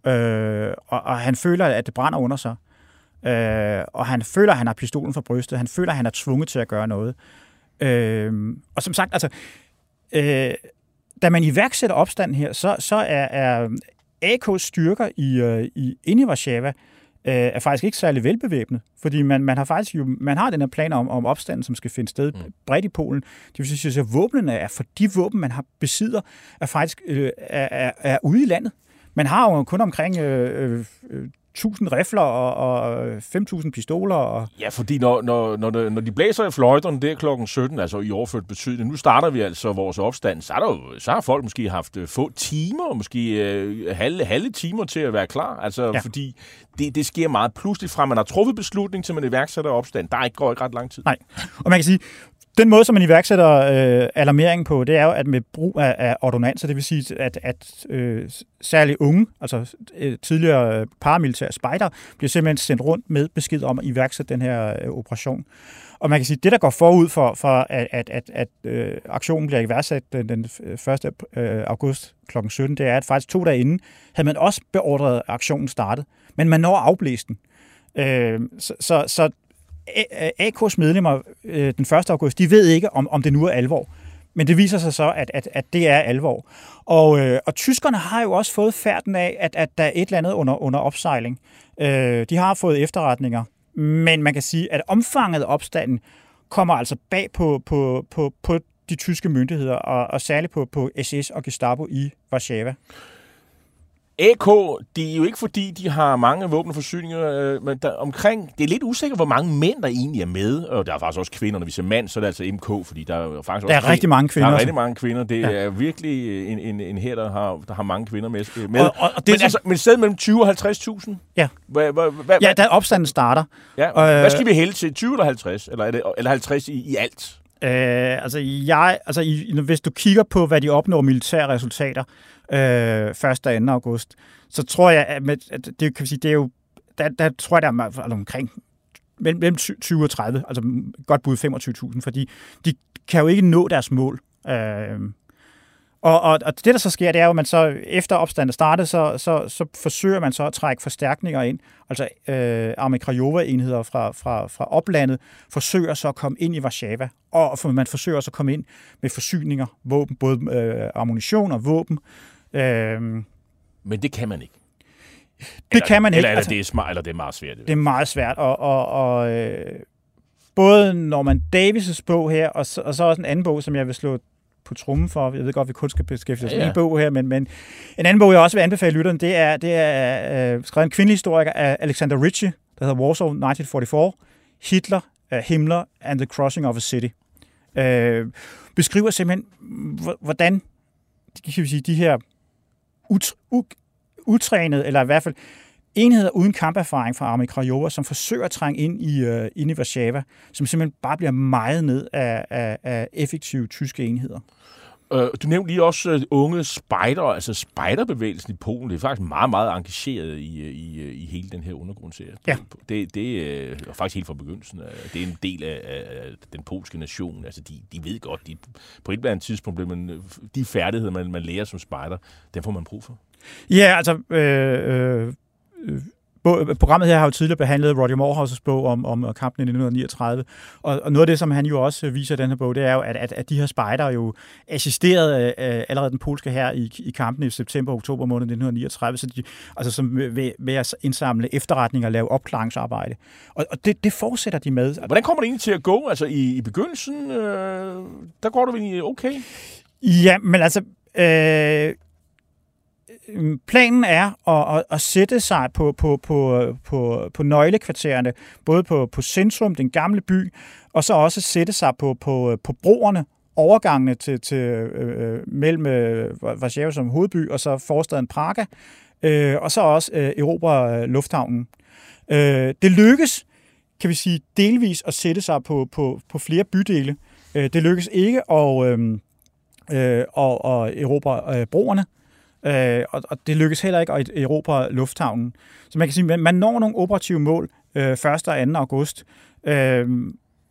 Øh, og, og han føler, at det brænder under sig. Øh, og han føler, at han har pistolen for brystet. Han føler, at han er tvunget til at gøre noget. Øh, og som sagt, altså, øh, da man iværksætter opstanden her, så, så er, er AK's styrker i, øh, i, inde i Warszawa øh, er faktisk ikke særlig velbevæbnet, fordi man, man har faktisk jo, man har den her plan om, om opstanden, som skal finde sted mm. bredt i Polen. Det vil sige, at våbnene er, for de våben, man har besidder, er faktisk øh, er, er, er ude i landet. Man har jo kun omkring øh, øh, øh, 1000 rifler og, og 5000 pistoler. Og, Ja, fordi når, når, når, når de blæser i fløjterne der klokken 17, altså i overført betydning, nu starter vi altså vores opstand, så, er der jo, så har folk måske haft øh, få timer, måske øh, halve, halve timer til at være klar. Altså, Ja. ja. fordi det, det sker meget pludseligt fra, man har truffet beslutning til man iværksætter opstand. Der er ikke, går ikke ret lang tid. Nej. Og man kan sige, den måde, som man iværksætter øh, alarmeringen på, det er jo, at med brug af, af ordonanser, det vil sige, at, at øh, særligt unge, altså øh, tidligere øh, paramilitære spejder, bliver simpelthen sendt rundt med besked om at iværksætte den her øh, operation. Og man kan sige, at det, der går forud for, for at, at, at, at øh, aktionen bliver iværksat øh, den, øh, den 1. August kl. 17, det er, at faktisk to dage inden havde man også beordret, at aktionen startede. Men man når at afblæse den. Øh, så, så, så AK's medlemmer øh, den 1. august, de ved ikke, om, om det nu er alvor. Men det viser sig så, at, at, at det er alvor. Og, øh, og tyskerne har jo også fået færden af, at, at der er et eller andet under, under opsejling. Øh, de har fået efterretninger, men man kan sige, at omfanget af opstanden kommer altså bag på, på, på, på de tyske myndigheder, og, og særligt på, på SS og Gestapo i Warszawa. AK, det er jo ikke fordi, de har mange våbenforsyninger, øh, men der, omkring, det er lidt usikkert, hvor mange mænd, der egentlig er med. Og der er faktisk også kvinder. Når vi ser mand, så er det altså MK, fordi der er faktisk Der er også rigtig mange kvinder. Der er rigtig mange kvinder. Det ja. er virkelig en, en, en her, der har, der har mange kvinder med. med. Og- og- og det men, er så- altså, men et sted mellem 20 og 50.000? Ja. Hvad, hvad, hvad, Ja, da opstanden starter. ja, hvad skal vi hælde til? 20 eller 50? Eller, er det, eller 50 i, i alt? Øh, altså, jeg, altså i, hvis du kigger på, hvad de opnår militære resultater øh, 1. og 2. august, så tror jeg, at, med, at det, kan vi sige, det er jo, der, der tror jeg, der er altså, omkring mellem mellem 20 og 30, altså godt bud 25.000, fordi de kan jo ikke nå deres mål. Øh, og, og, og det, der så sker, det er jo, at man så efter opstanden startede, så, så, så forsøger man så at trække forstærkninger ind. Altså øh, Armikrajova-enheder fra, fra, fra oplandet forsøger så at komme ind i Warszawa, og for- man forsøger så at komme ind med forsyninger, våben, både øh, ammunition og våben. Øh, Men det kan man ikke. det kan man ikke. Eller, eller, Altså- det er smart, eller det er meget svært. det er meget svært, og, og, og øh, både Norman Davis' bog her, og så, og så også en anden bog, som jeg vil slå på trummen for. Jeg ved godt, vi kun skal beskæftige os Ja, med ja. en bog her, men, men en anden bog, jeg også vil anbefale lytterne, det er, det er øh, skrevet en kvindelig historiker af Alexander Ritchie, der hedder Warsaw 1944, Hitler, uh, Himmler and the Crossing of a City. Øh, beskriver simpelthen, hvordan kan vi sige, de her ut, u, utrænede, eller i hvert fald enheder uden kamperfaring fra Armee Krajova, som forsøger at trænge ind i, uh, ind i Warszawa, som simpelthen bare bliver meget ned af, af, af effektive tyske enheder. Øh, du nævnte lige også øh, unge spejder, altså spejderbevægelsen i Polen. Det er faktisk meget, meget engageret i, øh, i, øh, i hele den her undergrundsserie. Ja. Det, det øh, er faktisk helt fra begyndelsen. Det er en del af, af den polske nation. Altså, de, de ved godt, de, på et eller andet tidspunkt, man, de færdigheder, man, man lærer som spejder, dem får man brug for. Ja, altså... Øh, øh, Programmet her har jo tidligere behandlet Roger Morehouses bog om, om kampen i 1939, og, og noget af det, som han jo også viser i den her bog, det er jo, at, at, at de her spejder jo assisterede øh, allerede den polske her i, i kampen i september og oktober måned 1939, så de, altså som ved, ved at indsamle efterretninger og lave opklaringsarbejde. Og, og det, det fortsætter de med. Hvordan kommer det egentlig til at gå? Altså, i, i begyndelsen, øh, der går det vel okay? Ja, men altså... Øh, planen er at, at, at sætte sig på, på, på, på, på nøglekvartererne, både på, på centrum, den gamle by, og så også sætte sig på, på, på broerne, overgangene til, til øh, øh mellem øh, Warszawa som hovedby, og så forstaden Praga, øh, og så også øh, Europa øh, lufthavnen. Øh, det lykkes, kan vi sige, delvis at sætte sig på, på, på flere bydele. Øh, det lykkes ikke at, øh, øh, og, og erobre øh, broerne, øh, Øh, og, og det lykkes heller ikke at Europa lufthavnen. Så man kan sige, at man når nogle operative mål øh, 1. og 2. august, øh,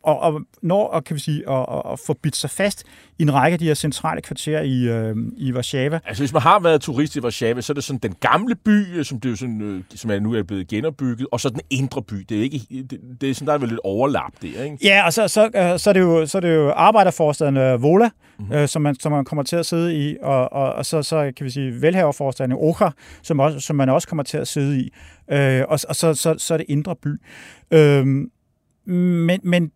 og, og når og kan vi sige, og, og, og få bidt sig fast i en række af de her centrale kvarterer i, øh, i Warszawa. Altså, hvis man har været turist i Warszawa, så er det sådan den gamle by, som, det er sådan, øh, som er nu er blevet genopbygget, og så den indre by. Det er, ikke, det, det er sådan, der er vel lidt overlap der, ikke? Ja, og så, så, øh, så, er, det jo, så er det jo arbejderforstaden øh, Vola, mm-hmm. øh, som, man, som man kommer til at sidde i, og, og, og så, så kan vi sige velhaverforstaden Oka, som, også, som man også kommer til at sidde i, øh, og, og så, så, så er det indre by. Øh, men, men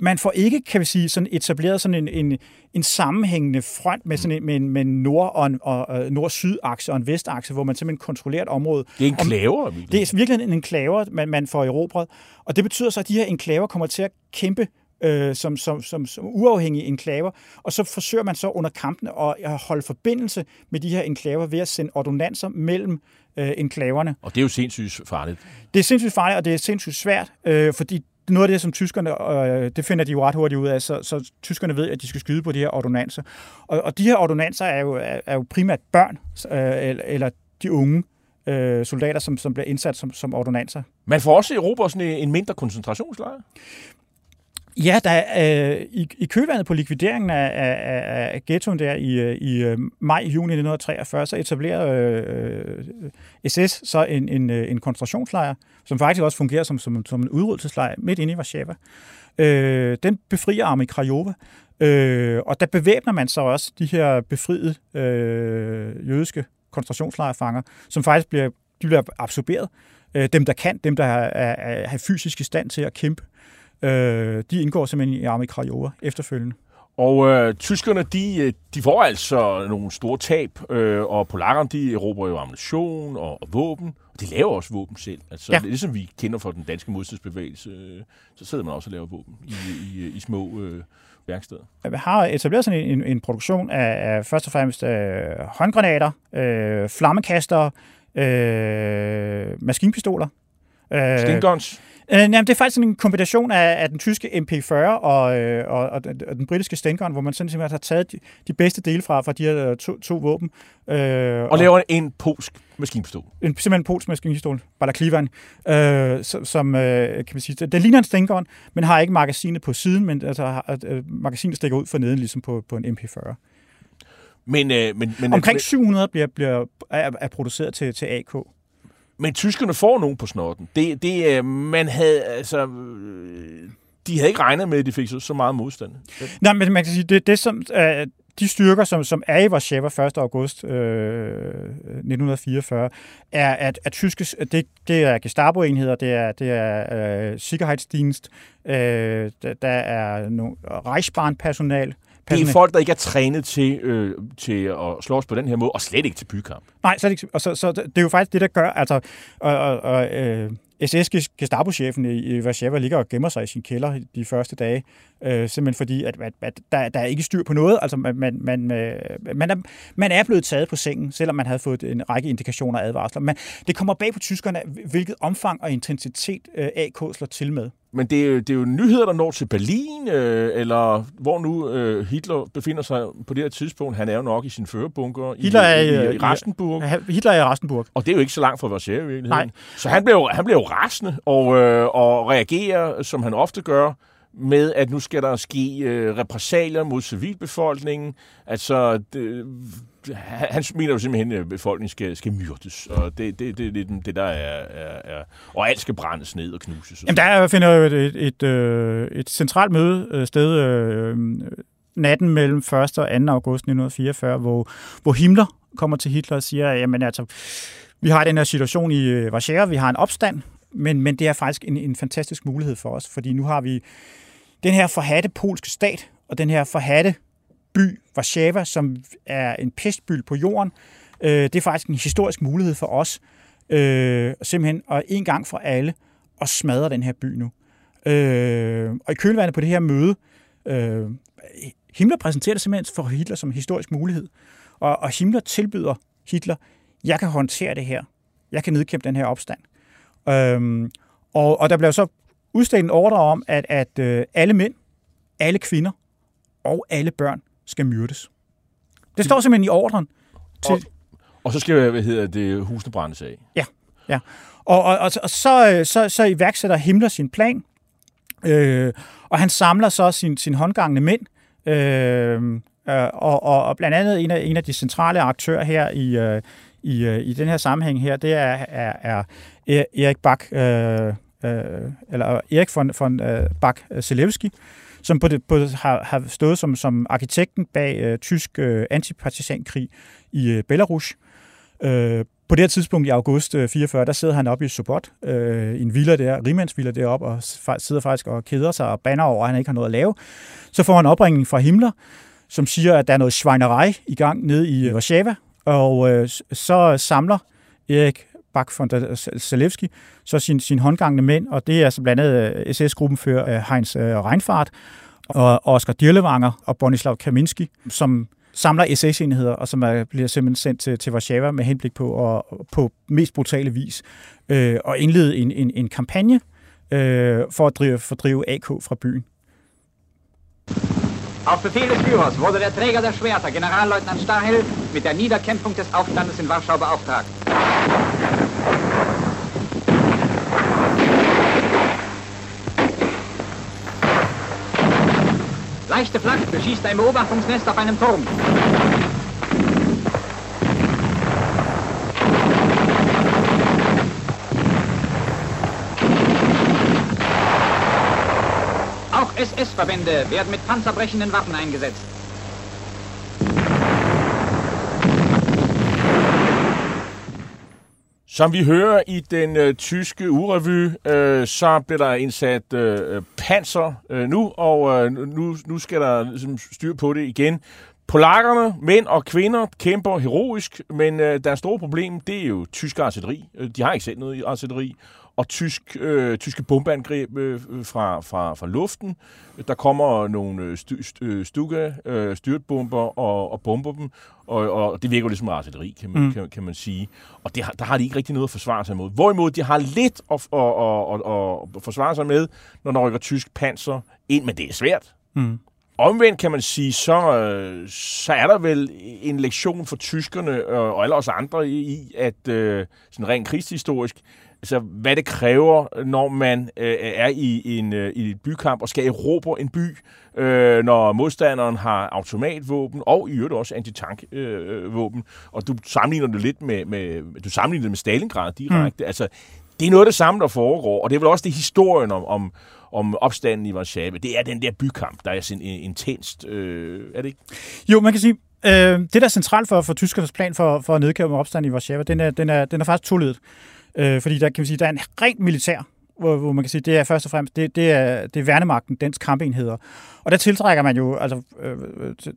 man får ikke, kan vi sige, sådan etableret sådan en, en, en sammenhængende front med sådan en, med en, med en nord- og, en, og, og nord-syd-akse og en vestakse, hvor man simpelthen kontrollerer et område. Det er en klaver. Det er virkelig en enklaver, man, man får erobret. Og det betyder så, at de her enklaver kommer til at kæmpe øh, som, som, som, som uafhængige enklaver, og så forsøger man så under kampene at holde forbindelse med de her enklaver ved at sende ordonanser mellem øh, enklaverne. Og det er jo sindssygt farligt. Det er sindssygt farligt, og det er sindssygt svært, øh, fordi noget af det, som tyskerne, øh, det finder de jo ret hurtigt ud af, så, så tyskerne ved, at de skal skyde på de her ordonanser. Og, og de her ordonanser er jo, er, er jo primært børn, øh, eller, eller de unge øh, soldater, som, som bliver indsat som, som ordonanser. Man får også i Europa sådan en, mindre koncentrationslejr. Ja, der, øh, i, i kølvandet på likvideringen af, af, af ghettoen der i, øh, i øh, maj-juni 1943, så etablerede øh, SS så en, en, øh, en koncentrationslejr, som faktisk også fungerer som, som, som en udryddelseslejr midt inde i Warszawa. Øh, den befrier Arme Krajova, øh, og der bevæbner man så også de her befriede øh, jødiske koncentrationslejrfanger, som faktisk bliver, de bliver absorberet. Øh, dem, der kan, dem, der er, er, er fysisk i stand til at kæmpe, øh, de indgår simpelthen i Arme Krajova efterfølgende. Og øh, tyskerne, de, øh, de får altså nogle store tab, øh, og polakkerne, de erobrer jo ammunition og, og våben. Og de laver også våben selv. Altså, ja. Ligesom vi kender fra den danske modstandsbevægelse, øh, så sidder man også og laver våben i, i, i små øh, værksteder. Vi har etableret sådan en, en, produktion af, af først og fremmest øh, håndgranater, øh, flammekaster, øh, maskinpistoler. Øh, Stingguns? Øh, jamen, det er faktisk en kombination af, af den tyske MP40 og, øh, og, og, den, og den britiske Stengun, hvor man simpelthen har taget de, de bedste dele fra, fra de her to, to våben. Øh, og, og laver en polsk maskinpistol. En, simpelthen en polsk maskinpistol, Balaklivan, øh, som, øh, kan man sige, det ligner en Stengun, men har ikke magasinet på siden, men altså, har, øh, magasinet stikker ud for neden, ligesom på, på en MP40. Men, øh, men, men, Omkring 700 bliver, bliver, er, er produceret til, til AK. Men tyskerne får nogen på snotten. Det, det, man havde, altså, de havde ikke regnet med, at de fik så, så meget modstand. Nej, men man kan sige, det, det som, uh, de styrker, som, som er i Warszawa 1. august øh, 1944, er, at, at tyske, det, det er Gestapo-enheder, det er, det er øh, Sikkerhedsdienst, øh, der, der er no, Reichsbahn-personal, det er folk, der ikke er trænet til, øh, til at slås på den her måde, og slet ikke til bykamp. Nej, slet ikke. Og så, så det er jo faktisk det, der gør, altså, og, og, og øh, SS Gestapo-chefen i, i Warszawa ligger og gemmer sig i sin kælder de første dage, øh, simpelthen fordi, at, at, at der, der er ikke styr på noget. Altså, man, man, man, øh, man, er, man er blevet taget på sengen, selvom man havde fået en række indikationer og advarsler. Men det kommer bag på tyskerne, hvilket omfang og intensitet øh, AK slår til med. Men det er, det er jo nyheder, der når til Berlin, øh, eller hvor nu øh, Hitler befinder sig på det her tidspunkt. Han er jo nok i sin førerbunker Hitler er, i, i, i Rastenburg. Hitler er i Rastenburg. Og det er jo ikke så langt fra Warszawa i virkeligheden. Nej. Så han blev, han blev rasende og, øh, og reagerer, som han ofte gør, med, at nu skal der ske øh, repressalier mod civilbefolkningen. Altså, det, han mener jo simpelthen, at befolkningen skal, skal myrdes, og det, det, det, det, det der er, er, er... Og alt skal brændes ned og knuses. Jamen, der finder jo et, et, et, øh, et centralt møde øh, sted øh, natten mellem 1. og 2. august 1944, hvor, hvor Himmler kommer til Hitler og siger, jamen altså, vi har den her situation i Warszawa, vi har en opstand, men, men det er faktisk en, en fantastisk mulighed for os, fordi nu har vi den her forhatte polske stat, og den her forhatte by, Warszawa, som er en pestbyld på jorden. Øh, det er faktisk en historisk mulighed for os, øh, simpelthen at en gang for alle at smadre den her by nu. Øh, og i kølvandet på det her møde, øh, Himmler præsenterer det simpelthen for Hitler som en historisk mulighed. Og, og Himmler tilbyder Hitler, jeg kan håndtere det her. Jeg kan nedkæmpe den her opstand. Øh, og, og der bliver så udstedt en ordre om, at, at øh, alle mænd, alle kvinder og alle børn skal myrdes. Det står simpelthen i ordren. Til... Og, og så skal hvad hedder det, husene brændes af. Ja, ja. Og, og, og, og så, så, så iværksætter Himmler sin plan, øh, og han samler så sin, sin håndgangende mænd, øh, og, og, og blandt andet en af, en af de centrale aktører her i, øh, i, øh, i den her sammenhæng her, det er, er, er Erik Bak, øh, øh, eller Erik von, von øh, Bak Selewski, som på det, på, har, har stået som, som arkitekten bag øh, tysk øh, antipartisankrig i øh, Belarus. Øh, på det her tidspunkt i august øh, 44, der sidder han oppe i Sobot, øh, i en villa der, rimandsvilla deroppe, og sidder faktisk og keder sig og banner over, at han ikke har noget at lave. Så får han opringning fra Himmler, som siger, at der er noget svejnerej i gang nede i øh, Warszawa, og øh, så samler Erik Bak von der Selewski, så sin, sin håndgangende mænd, og det er så blandt andet øh, SS-gruppen fører øh, Heinz øh, Reinfart, og Oscar Dirlewanger og Bonislav Kaminski, som samler SS-enheder, og som er, bliver simpelthen sendt til, til Warszawa med henblik på at, på mest brutale vis øh, og indlede en, en, en kampagne øh, for at drive, fordrive AK fra byen. Auf Befehl des Führers wurde der Träger der Schwerter, Generalleutnant Stahel, mit der Niederkämpfung des Aufstandes in Warschau beauftragt. Leichte Flak beschießt ein Beobachtungsnest auf einem Turm. Auch SS-Verbände werden mit panzerbrechenden Waffen eingesetzt. Som vi hører i den øh, tyske urevy, øh, så bliver der indsat øh, øh panser øh, nu, og øh, nu, nu skal der ligesom, styr på det igen. Polakkerne, mænd og kvinder, kæmper heroisk, men øh, deres store problem, det er jo tysk artilleri. Øh, de har ikke selv noget artilleri. Og tysk, øh, tyske bombeangreb øh, fra, fra, fra luften. Der kommer nogle øh, stu, stu, stuga, øh, styrtbomber og, og bomber dem, og, og det virker jo ligesom artilleri, kan man, mm. kan, kan man sige. Og det har, der har de ikke rigtig noget at forsvare sig imod. Hvorimod de har lidt at, at, at, at, forsvare sig med, når der rykker tysk panser ind, men det er svært. Mm. Omvendt kan man sige, så, øh, så er der vel en lektion for tyskerne øh, og alle os andre i, i at øh, sådan rent krigshistorisk, altså hvad det kræver, når man øh, er i en øh, i et bykamp og skal erobre en by, øh, når modstanderen har automatvåben og i øvrigt også antitankvåben. Øh, og du sammenligner det lidt med, med du sammenligner det med Stalingrad direkte. Mm. Altså, det er noget det samme, der foregår, og det er vel også det historien om, om, om opstanden i Warszawa. Det er den der bykamp, der er sådan intenst, øh, er det ikke? Jo, man kan sige, øh, det der er centralt for, for tyskernes plan for, for at nedkæmpe opstanden i Warszawa, den er, den er, den er faktisk toledet. Øh, fordi der kan man sige, der er en rent militær, hvor, hvor man kan sige, det er først og fremmest, det, det, er, det er værnemagten, dens kampenheder. Og der tiltrækker man jo altså, øh,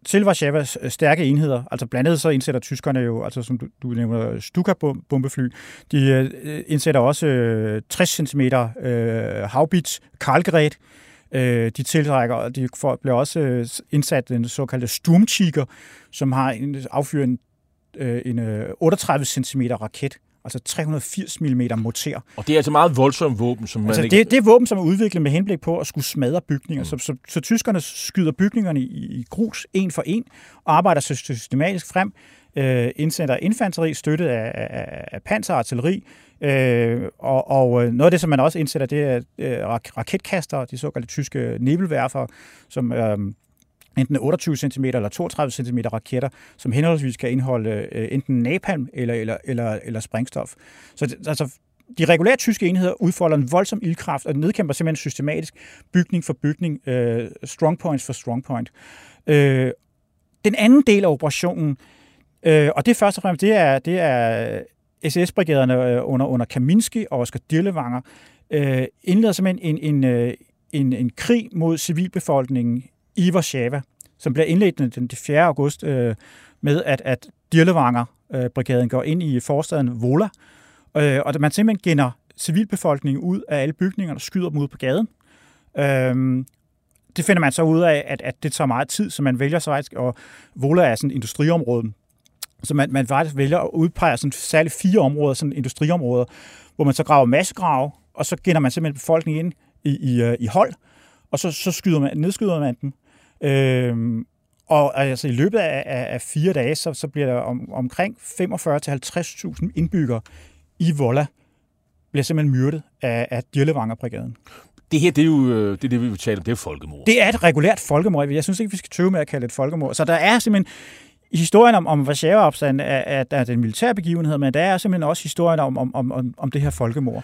til Warszawas stærke enheder, altså blandt andet så indsætter tyskerne jo, altså som du, du nævner, Stuka-bombefly, de øh, indsætter også øh, 60 cm øh, havbits, Karlgerät, Øh, de tiltrækker, de får, bliver også øh, indsat den såkaldte Sturmtiger, som har en, affyrer en, øh, en øh, 38 cm raket, altså 380 mm morter. Og det er altså meget voldsomt våben, som man Altså, ikke... det, det er våben, som er udviklet med henblik på at skulle smadre bygninger. Mm. Så, så, så tyskerne skyder bygningerne i, i grus en for en, og arbejder så systematisk frem, øh, indsætter infanteri støttet af, af, af panser og artilleri, øh, og, og noget af det, som man også indsætter, det er øh, rak- raketkaster, de såkaldte tyske nebelværfer, som øh, enten 28 cm eller 32 cm raketter, som henholdsvis kan indeholde øh, enten napalm eller, eller, eller, eller sprængstof. Så det, altså, de regulære tyske enheder udfolder en voldsom ildkraft og nedkæmper simpelthen systematisk bygning for bygning, øh, strong points for strong point. Øh, den anden del af operationen, øh, og det først og fremmest, det er, det er SS-brigaderne øh, under, under Kaminski og Oskar Dirlewanger, øh, indleder simpelthen en, en, øh, en, en krig mod civilbefolkningen i Warszawa, som bliver indledt den, den 4. august øh, med, at, at Dirlevanger-brigaden øh, går ind i forstaden Vola, øh, og man simpelthen gænder civilbefolkningen ud af alle bygningerne og skyder dem ud på gaden. Øh, det finder man så ud af, at, at det tager meget tid, så man vælger sig, og Vola er sådan et industriområde, så man, man faktisk vælger at udpege sådan særligt fire områder, sådan industriområder, hvor man så graver massegrave, og så gænder man simpelthen befolkningen ind i, i, øh, i hold, og så, så skyder man, nedskyder man den. Øhm, og altså i løbet af, af, af fire dage, så, så bliver der om, omkring 45-50.000 indbyggere i Volla, bliver simpelthen myrdet af, af Dirlevanger-brigaden. Det her, det er jo øh, det, er det vi vil tale om, det er folkemord. Det er et regulært folkemord. Jeg synes ikke, vi skal tøve med at kalde det et folkemord. Så der er simpelthen i historien om, om Warszawa-opstanden er, er, er den militære begivenhed, men der er simpelthen også historien om, om, om, om det her folkemord.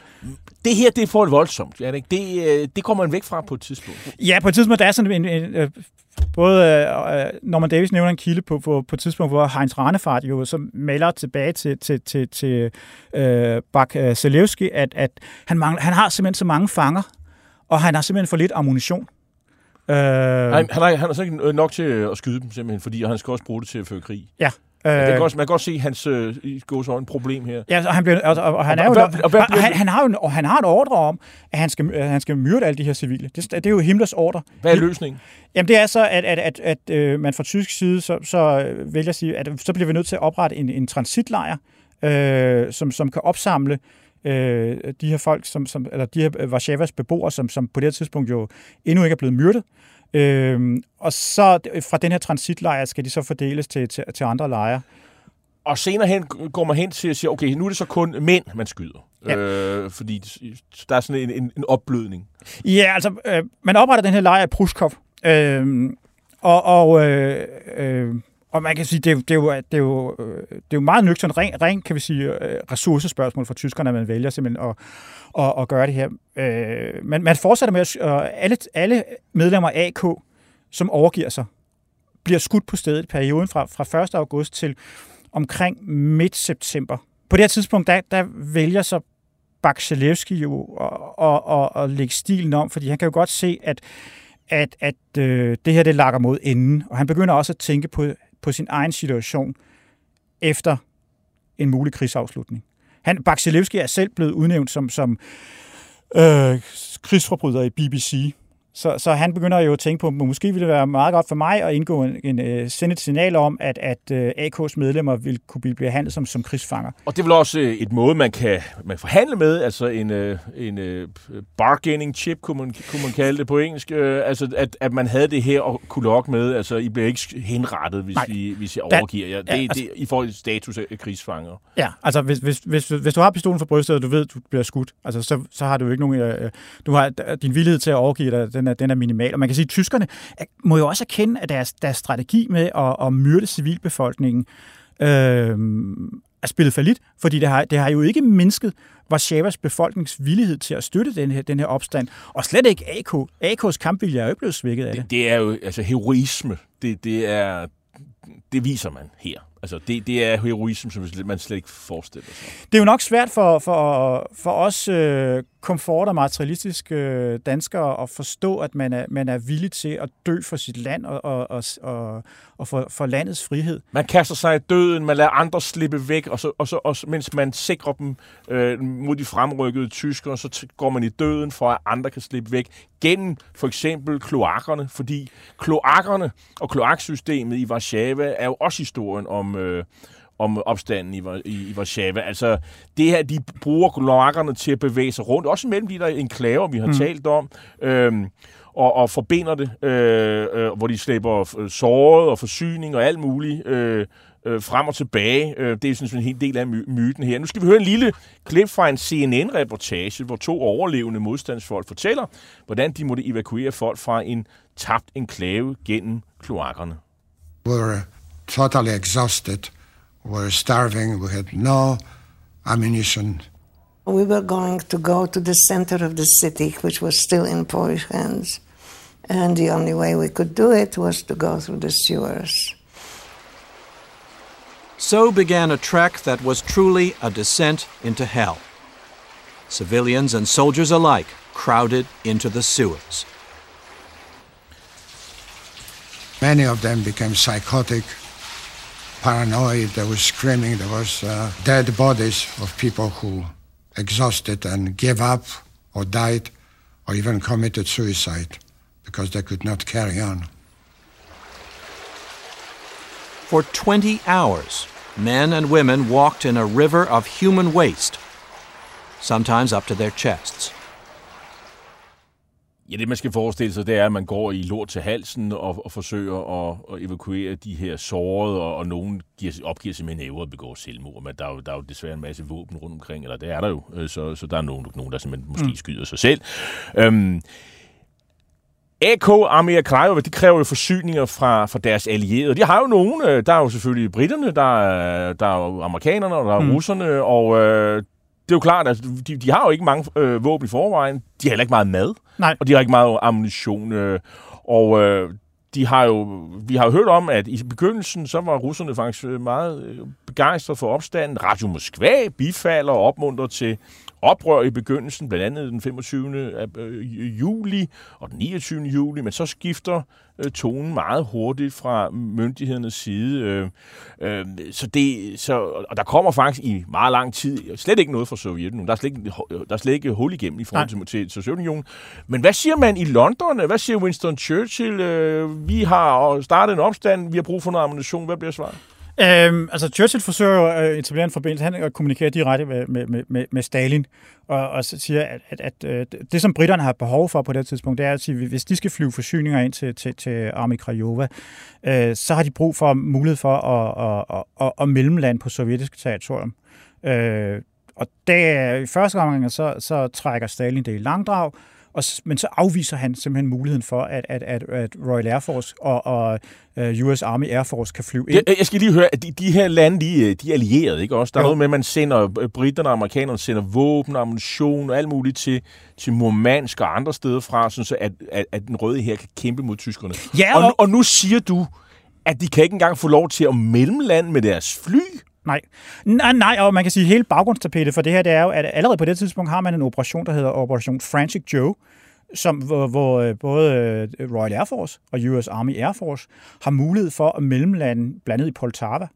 Det her, det er for voldsomt, er det ikke? Det, øh, det kommer man væk fra på et tidspunkt. Ja, på et tidspunkt, der er sådan en, en, en både øh, Norman Davis nævner en kilde på, på, på et tidspunkt, hvor Heinz Ranefart jo så melder tilbage til, til, til, til øh, Bak Selewski, at, at han, mangler, han har simpelthen så mange fanger, og han har simpelthen for lidt ammunition. Øh, han, han, har, han har så ikke nok til at skyde dem, simpelthen, fordi han skal også bruge det til at føre krig. Ja. Øh, det kan også, man kan godt se hans øh, gåsøjne problem her. Ja, og han, bliver, og, og, og han, og, er jo, og, og, og, han, han, har jo, og han har en ordre om, at han skal, at han skal myrde alle de her civile. Det, det er jo Himmlers ordre. Hvad er løsningen? Jamen det er så, at, at, at, at øh, man fra tysk side så, så vælger at sige, at så bliver vi nødt til at oprette en, en transitlejr, øh, som, som kan opsamle øh, de her folk, som, som, eller de her Warszawas beboere, som, som på det her tidspunkt jo endnu ikke er blevet myrdet. Øhm, og så fra den her transitlejr skal de så fordeles til, til, til andre lejre. Og senere hen går man hen til at sige, okay, nu er det så kun mænd, man skyder. Ja. Øh, fordi der er sådan en, en, en opblødning. Ja, altså, øh, man opretter den her lejr af Pruskov. Øh, og, og, øh, øh, og man kan sige, det er, det er, jo, det er, jo, øh, det er jo meget nøgternt, rent, ren, kan vi sige, øh, ressourcespørgsmål for tyskerne, at man vælger simpelthen at, at, at gøre det her. Øh, Men man fortsætter med, at alle, alle medlemmer af AK, som overgiver sig, bliver skudt på stedet i perioden fra, fra 1. august til omkring midt september. På det her tidspunkt, der, der vælger så Bakselevski jo at, at, at, at lægge stilen om, fordi han kan jo godt se, at, at, at øh, det her det lakker mod enden, og han begynder også at tænke på, på sin egen situation efter en mulig krigsafslutning. Han, Bakselevski er selv blevet udnævnt som, som øh, krigsforbryder i BBC, så, så han begynder jo at tænke på, at måske ville det være meget godt for mig at indgå en, en, uh, sende et signal om, at, at øh, AK's medlemmer vil kunne blive behandlet som, som krigsfanger. Og det er vel også uh, et måde, man kan man forhandle med, altså en, en bargaining chip, kunne man, kunne man kalde det på engelsk. Altså, at, at man havde det her og kunne lokke med, altså I bliver ikke henrettet, hvis, I, hvis I overgiver jer. Det, ja, altså, det, I får et status af krigsfanger. Ja, altså hvis, hvis, hvis, hvis du har pistolen for brystet, og du ved, at du bliver skudt, altså, så, så har du ikke nogen... Du har din villighed til at overgive dig, den er, den er minimal. Og man kan sige, at tyskerne må jo også erkende, at deres, deres strategi med at, at myrde civilbefolkningen øh, er spillet for lidt, fordi det har, det har jo ikke mindsket Varsjavas befolknings villighed til at støtte den her, den her opstand, og slet ikke AK. AK's kampvilje er jo ikke blevet svækket af det. Det, det er jo altså heroisme. Det, det, er, det viser man her. Altså, det, det er heroisme, som man slet ikke forestiller sig. Det er jo nok svært for, for, for os øh, komfort- og materialistiske øh, danskere at forstå, at man er, man er villig til at dø for sit land og, og, og, og, for, for landets frihed. Man kaster sig i døden, man lader andre slippe væk, og, så, og, så, og mens man sikrer dem øh, mod de fremrykkede tyskere, så går man i døden for, at andre kan slippe væk gennem for eksempel kloakkerne, fordi kloakkerne og kloaksystemet i Warszawa er jo også historien om øh, om opstanden i, i, i Warszawa. Altså, det her, de bruger kloakkerne til at bevæge sig rundt, også mellem de der enklaver, vi har mm. talt om, øhm, og, og forbinder det, øh, øh, hvor de slæber såret og forsyning og alt muligt øh, øh, frem og tilbage. Øh, det er sådan en helt del af my- myten her. Nu skal vi høre en lille klip fra en CNN-reportage, hvor to overlevende modstandsfolk fortæller, hvordan de måtte evakuere folk fra en tabt enklave gennem kloakkerne. We're totally exhausted. We're starving. We had no ammunition. We were going to go to the center of the city, which was still in Polish hands. And the only way we could do it was to go through the sewers. So began a trek that was truly a descent into hell. Civilians and soldiers alike crowded into the sewers. Many of them became psychotic, paranoid. There was screaming. There was uh, dead bodies of people who exhausted and gave up or died or even committed suicide because they could not carry on. For 20 hours, men and women walked in a river of human waste, sometimes up to their chests. Ja, det man skal forestille sig, det er, at man går i lort til halsen og, og forsøger at, at evakuere de her sårede, og, og nogen giver, opgiver simpelthen næver at begå selvmord. Men der er, jo, der er jo desværre en masse våben rundt omkring, eller det er der jo, øh, så, så der er nogen, nogen der simpelthen måske mm. skyder sig selv. Øhm, AK Armea Krajova, de kræver jo forsyninger fra, fra deres allierede. De har jo nogen. Øh, der er jo selvfølgelig britterne, der er, der er jo amerikanerne, og der er mm. russerne, og øh, det er jo klart, at de, de har jo ikke mange øh, våben i forvejen. De har heller ikke meget mad. Nej. Og de har ikke meget ammunition. Øh, og øh, de har jo, vi har jo hørt om, at i begyndelsen, så var russerne faktisk meget øh, begejstrede for opstanden. Radio Moskva bifalder og opmuntrer til oprør i begyndelsen, blandt andet den 25. Øh, juli og den 29. juli, men så skifter øh, tonen meget hurtigt fra myndighedernes side. Øh, øh, så det, så, og der kommer faktisk i meget lang tid slet ikke noget fra Sovjetunionen. Der er slet ikke, der er slet ikke hul igennem i forhold til, til, til Sovjetunionen. Men hvad siger man i London? Hvad siger Winston Churchill? Øh, vi har startet en opstand, vi har brug for noget ammunition. Hvad bliver svaret? Øhm, altså Churchill forsøger jo at etablere en forbindelse. Han kommunikerer direkte med, med, med, med Stalin, og, og så siger, at, at, at, øh, det, som britterne har behov for på det tidspunkt, det er at sige, at hvis de skal flyve forsyninger ind til, til, til Army Krajova, øh, så har de brug for mulighed for at, at, at, at mellemlande på sovjetisk territorium. Øh, og det, i første gang så, så trækker Stalin det i langdrag, og, men så afviser han simpelthen muligheden for, at, at, at, at Royal Air Force og, og uh, US Army Air Force kan flyve ind. Jeg, skal lige høre, at de, de her lande, de, de er allierede, ikke også? Der er jo. noget med, at man sender, britterne og amerikanerne sender våben, ammunition og alt muligt til, til Murmansk og andre steder fra, sådan så at, at, at den røde her kan kæmpe mod tyskerne. Ja, og, og, og nu siger du, at de kan ikke engang få lov til at mellemlande med deres fly? Nej. nej, ah, nej, og man kan sige, at hele baggrundstapetet for det her, det er jo, at allerede på det tidspunkt har man en operation, der hedder Operation Frantic Joe, som, hvor, hvor øh, både øh, Royal Air Force og US Army Air Force har mulighed for at mellemlande blandet i Poltava.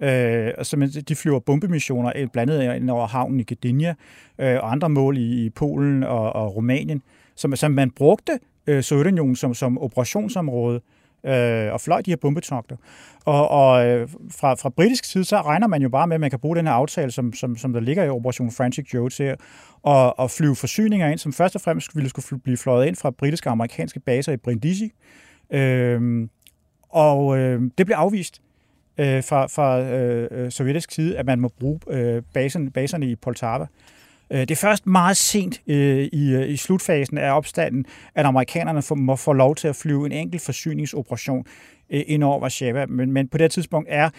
Øh, så de flyver bombemissioner øh, blandet ind over havnen i Gdynia øh, og andre mål i, i Polen og, og Rumænien, som, som man brugte øh, Sovjetunionen som, som operationsområde øh, og fløj de her bombetogter. Og, og øh, fra, fra britisk side, så regner man jo bare med, at man kan bruge den her aftale, som, som, som der ligger i Operation Frantic Joe til at, at flyve forsyninger ind, som først og fremmest ville skulle blive fløjet ind fra britiske og amerikanske baser i Brindisi. Øh, og øh, det blev afvist øh, fra, fra øh, øh, sovjetisk side, at man må bruge øh, basen, baserne i Poltava. Øh, det er først meget sent øh, i, øh, i slutfasen af opstanden, at amerikanerne får, må få lov til at flyve en enkelt forsyningsoperation øh, ind over Warszawa. Men, men på det tidspunkt er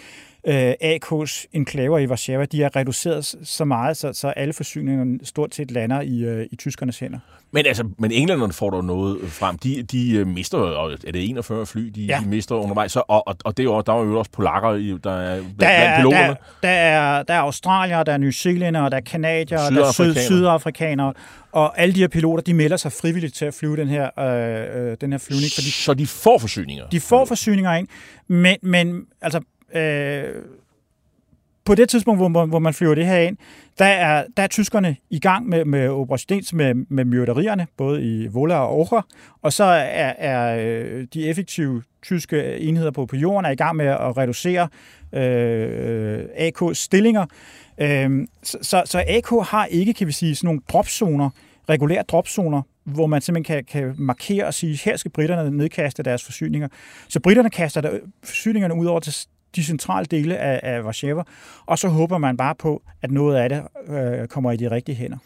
øh, AK's enklaver i Warszawa, de er reduceret så meget, så, så alle forsyningerne stort set lander i, øh, i tyskernes hænder. Men altså, men englænderne får dog noget frem. De, de øh, mister, og er det 41 fly, de, ja. de mister undervejs, så, og, og, og det er jo, der er jo også polakker, i, der er blandt der er, piloterne. Der, der, er, der er australier, der er New Zealander, der er kanadier, der er syd, sydafrikanere, og alle de her piloter, de melder sig frivilligt til at flyve den her, øh, øh den her flyvning. Fordi så de får forsyninger? De får forsyninger ind, men, men altså øh, på det tidspunkt, hvor, hvor man flyver det her ind, der er, der er tyskerne i gang med, med operation med, med myrderierne, både i Vola og Ocher, og så er, er øh, de effektive tyske enheder på, på jorden er i gang med at reducere øh, AK's stillinger. Øh, så, så AK har ikke, kan vi sige, sådan nogle dropzoner, regulære dropzoner, hvor man simpelthen kan, kan markere og sige, her skal britterne nedkaste deres forsyninger. Så britterne kaster der øh, forsyningerne ud over til de centrale dele af, af Warszawa, og så håber man bare på, at noget af det øh, kommer i de rigtige hænder.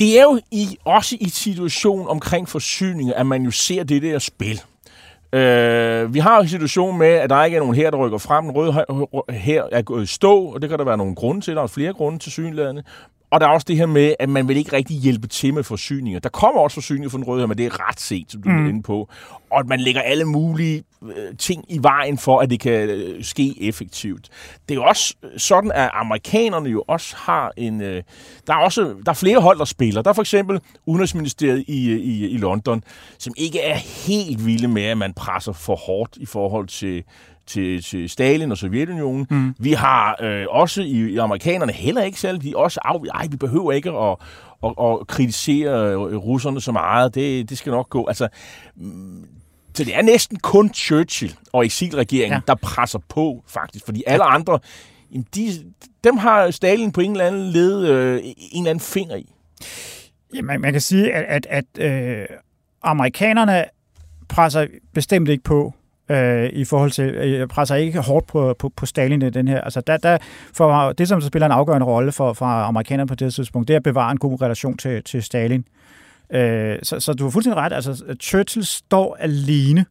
Det er jo i, også i situation omkring forsyninger, at man jo ser det der spil. Øh, vi har jo en situation med, at der ikke er nogen her, der rykker frem. Den røde her er gået i stå, og det kan der være nogle grunde til. Der er flere grunde til synlædende. Og der er også det her med, at man vil ikke rigtig hjælpe til med forsyninger. Der kommer også forsyninger fra den røde her, men det er ret set, som du mm. er inde på. Og at man lægger alle mulige øh, ting i vejen for, at det kan øh, ske effektivt. Det er jo også sådan, at amerikanerne jo også har en... Øh, der er også der er flere hold, der spiller. Der er for eksempel Udenrigsministeriet i, i, i London, som ikke er helt vilde med, at man presser for hårdt i forhold til til, til Stalin og Sovjetunionen. Mm. Vi har øh, også i, i amerikanerne heller ikke selv, de også af, ej, vi behøver ikke at, at, at kritisere øh, russerne så meget, det, det skal nok gå. Altså, mm, så det er næsten kun Churchill og eksilregeringen, ja. der presser på, faktisk. Fordi alle andre, de, dem har Stalin på en eller anden led øh, en eller anden finger i. Ja, man, man kan sige, at, at, at øh, amerikanerne presser bestemt ikke på øh, i forhold til, øh, presser ikke hårdt på, på, på Stalin i den her. Altså der, der, for det, som spiller en afgørende rolle for, for amerikanerne på det tidspunkt, det er at bevare en god relation til, til Stalin. Øh, så, så du har fuldstændig ret. Altså, Churchill står alene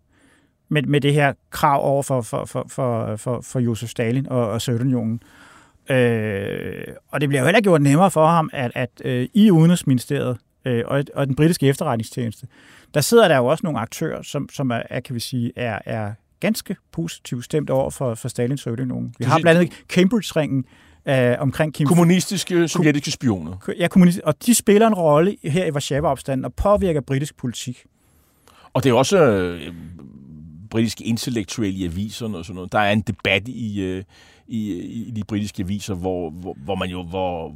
med, med det her krav over for, for, for, for, for, for Josef Stalin og, og Sovjetunionen. Øh, og det bliver jo heller gjort nemmere for ham, at, at øh, i Udenrigsministeriet øh, og, og den britiske efterretningstjeneste, der sidder der jo også nogle aktører, som, som er, kan vi sige, er, er ganske positivt stemt over for, for Stalins Sovjetunionen. Vi har blandt andet Cambridge-ringen, øh, omkring Kim... Kommunistiske sovjetiske spioner. Ja, kommunist, og de spiller en rolle her i Warszawa-opstanden og påvirker britisk politik. Og det er også øh, britiske intellektuelle i aviserne og sådan noget. Der er en debat i, øh, i, i de britiske aviser, hvor, hvor, hvor man jo, hvor,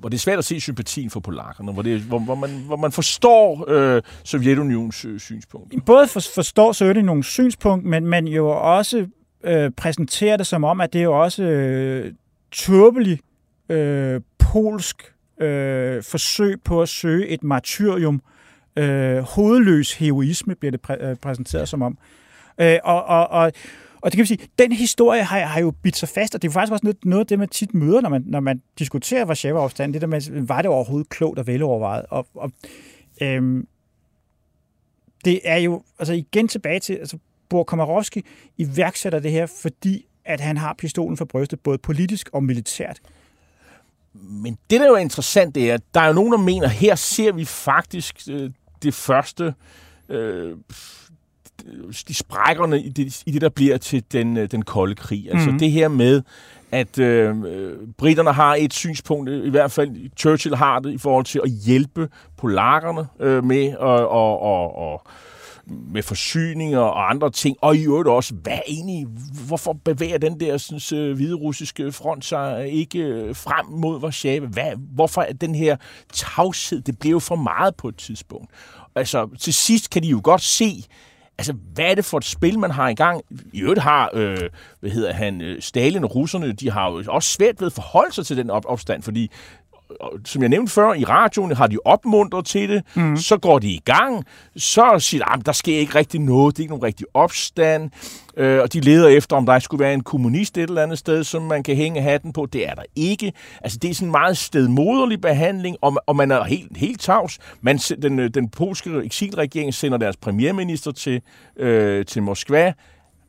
hvor det er svært at se sympatien for polakkerne, hvor, det, hvor, hvor, man, hvor man forstår øh, Sovjetunions øh, synspunkt. Både for, forstår Sovjetunions synspunkt, men man jo også øh, præsenterer det som om, at det er jo også øh, tåbelig øh, polsk øh, forsøg på at søge et martyrium. Øh, hovedløs heroisme bliver det præ- øh, præsenteret som om. Øh, og, og, og og det kan vi sige, den historie har, har jo bidt sig fast, og det er faktisk også noget, noget af det, man tit møder, når man, når man diskuterer Varsava-afstanden, det der med, var det overhovedet klogt og velovervejet? Og, og øhm, det er jo altså igen tilbage til, altså Bor Komarovski iværksætter det her, fordi at han har pistolen for brystet, både politisk og militært. Men det, der jo er interessant, det er, at der er jo nogen, der mener, her ser vi faktisk øh, det første, øh, de sprækkerne i det, i det, der bliver til den, øh, den kolde krig. Altså Mhm. det her med, at øh, øh, britterne har et synspunkt, i hvert fald Churchill har det, i forhold til at hjælpe polakkerne øh, med at og, og, og, med forsyninger og andre ting, og i øvrigt også, hvad egentlig, hvorfor bevæger den der sådan, øh, hvide russiske front sig ikke frem mod Warszawa? Hvad, hvorfor er den her tavshed, det bliver jo for meget på et tidspunkt. Altså, til sidst kan de jo godt se, altså, hvad er det for et spil, man har i gang? I øvrigt har, øh, hvad hedder han, øh, Stalin og russerne, de har jo også svært ved at forholde sig til den op- opstand, fordi som jeg nævnte før, i radioen har de opmuntret til det, mm. så går de i gang, så siger de, at der sker ikke rigtig noget, det er ikke nogen rigtig opstand, øh, og de leder efter, om der skulle være en kommunist et eller andet sted, som man kan hænge hatten på. Det er der ikke. Altså, det er sådan en meget stedmoderlig behandling, og, og man er helt, helt tavs. Man, den, øh, den polske eksilregering sender deres premierminister til, øh, til Moskva.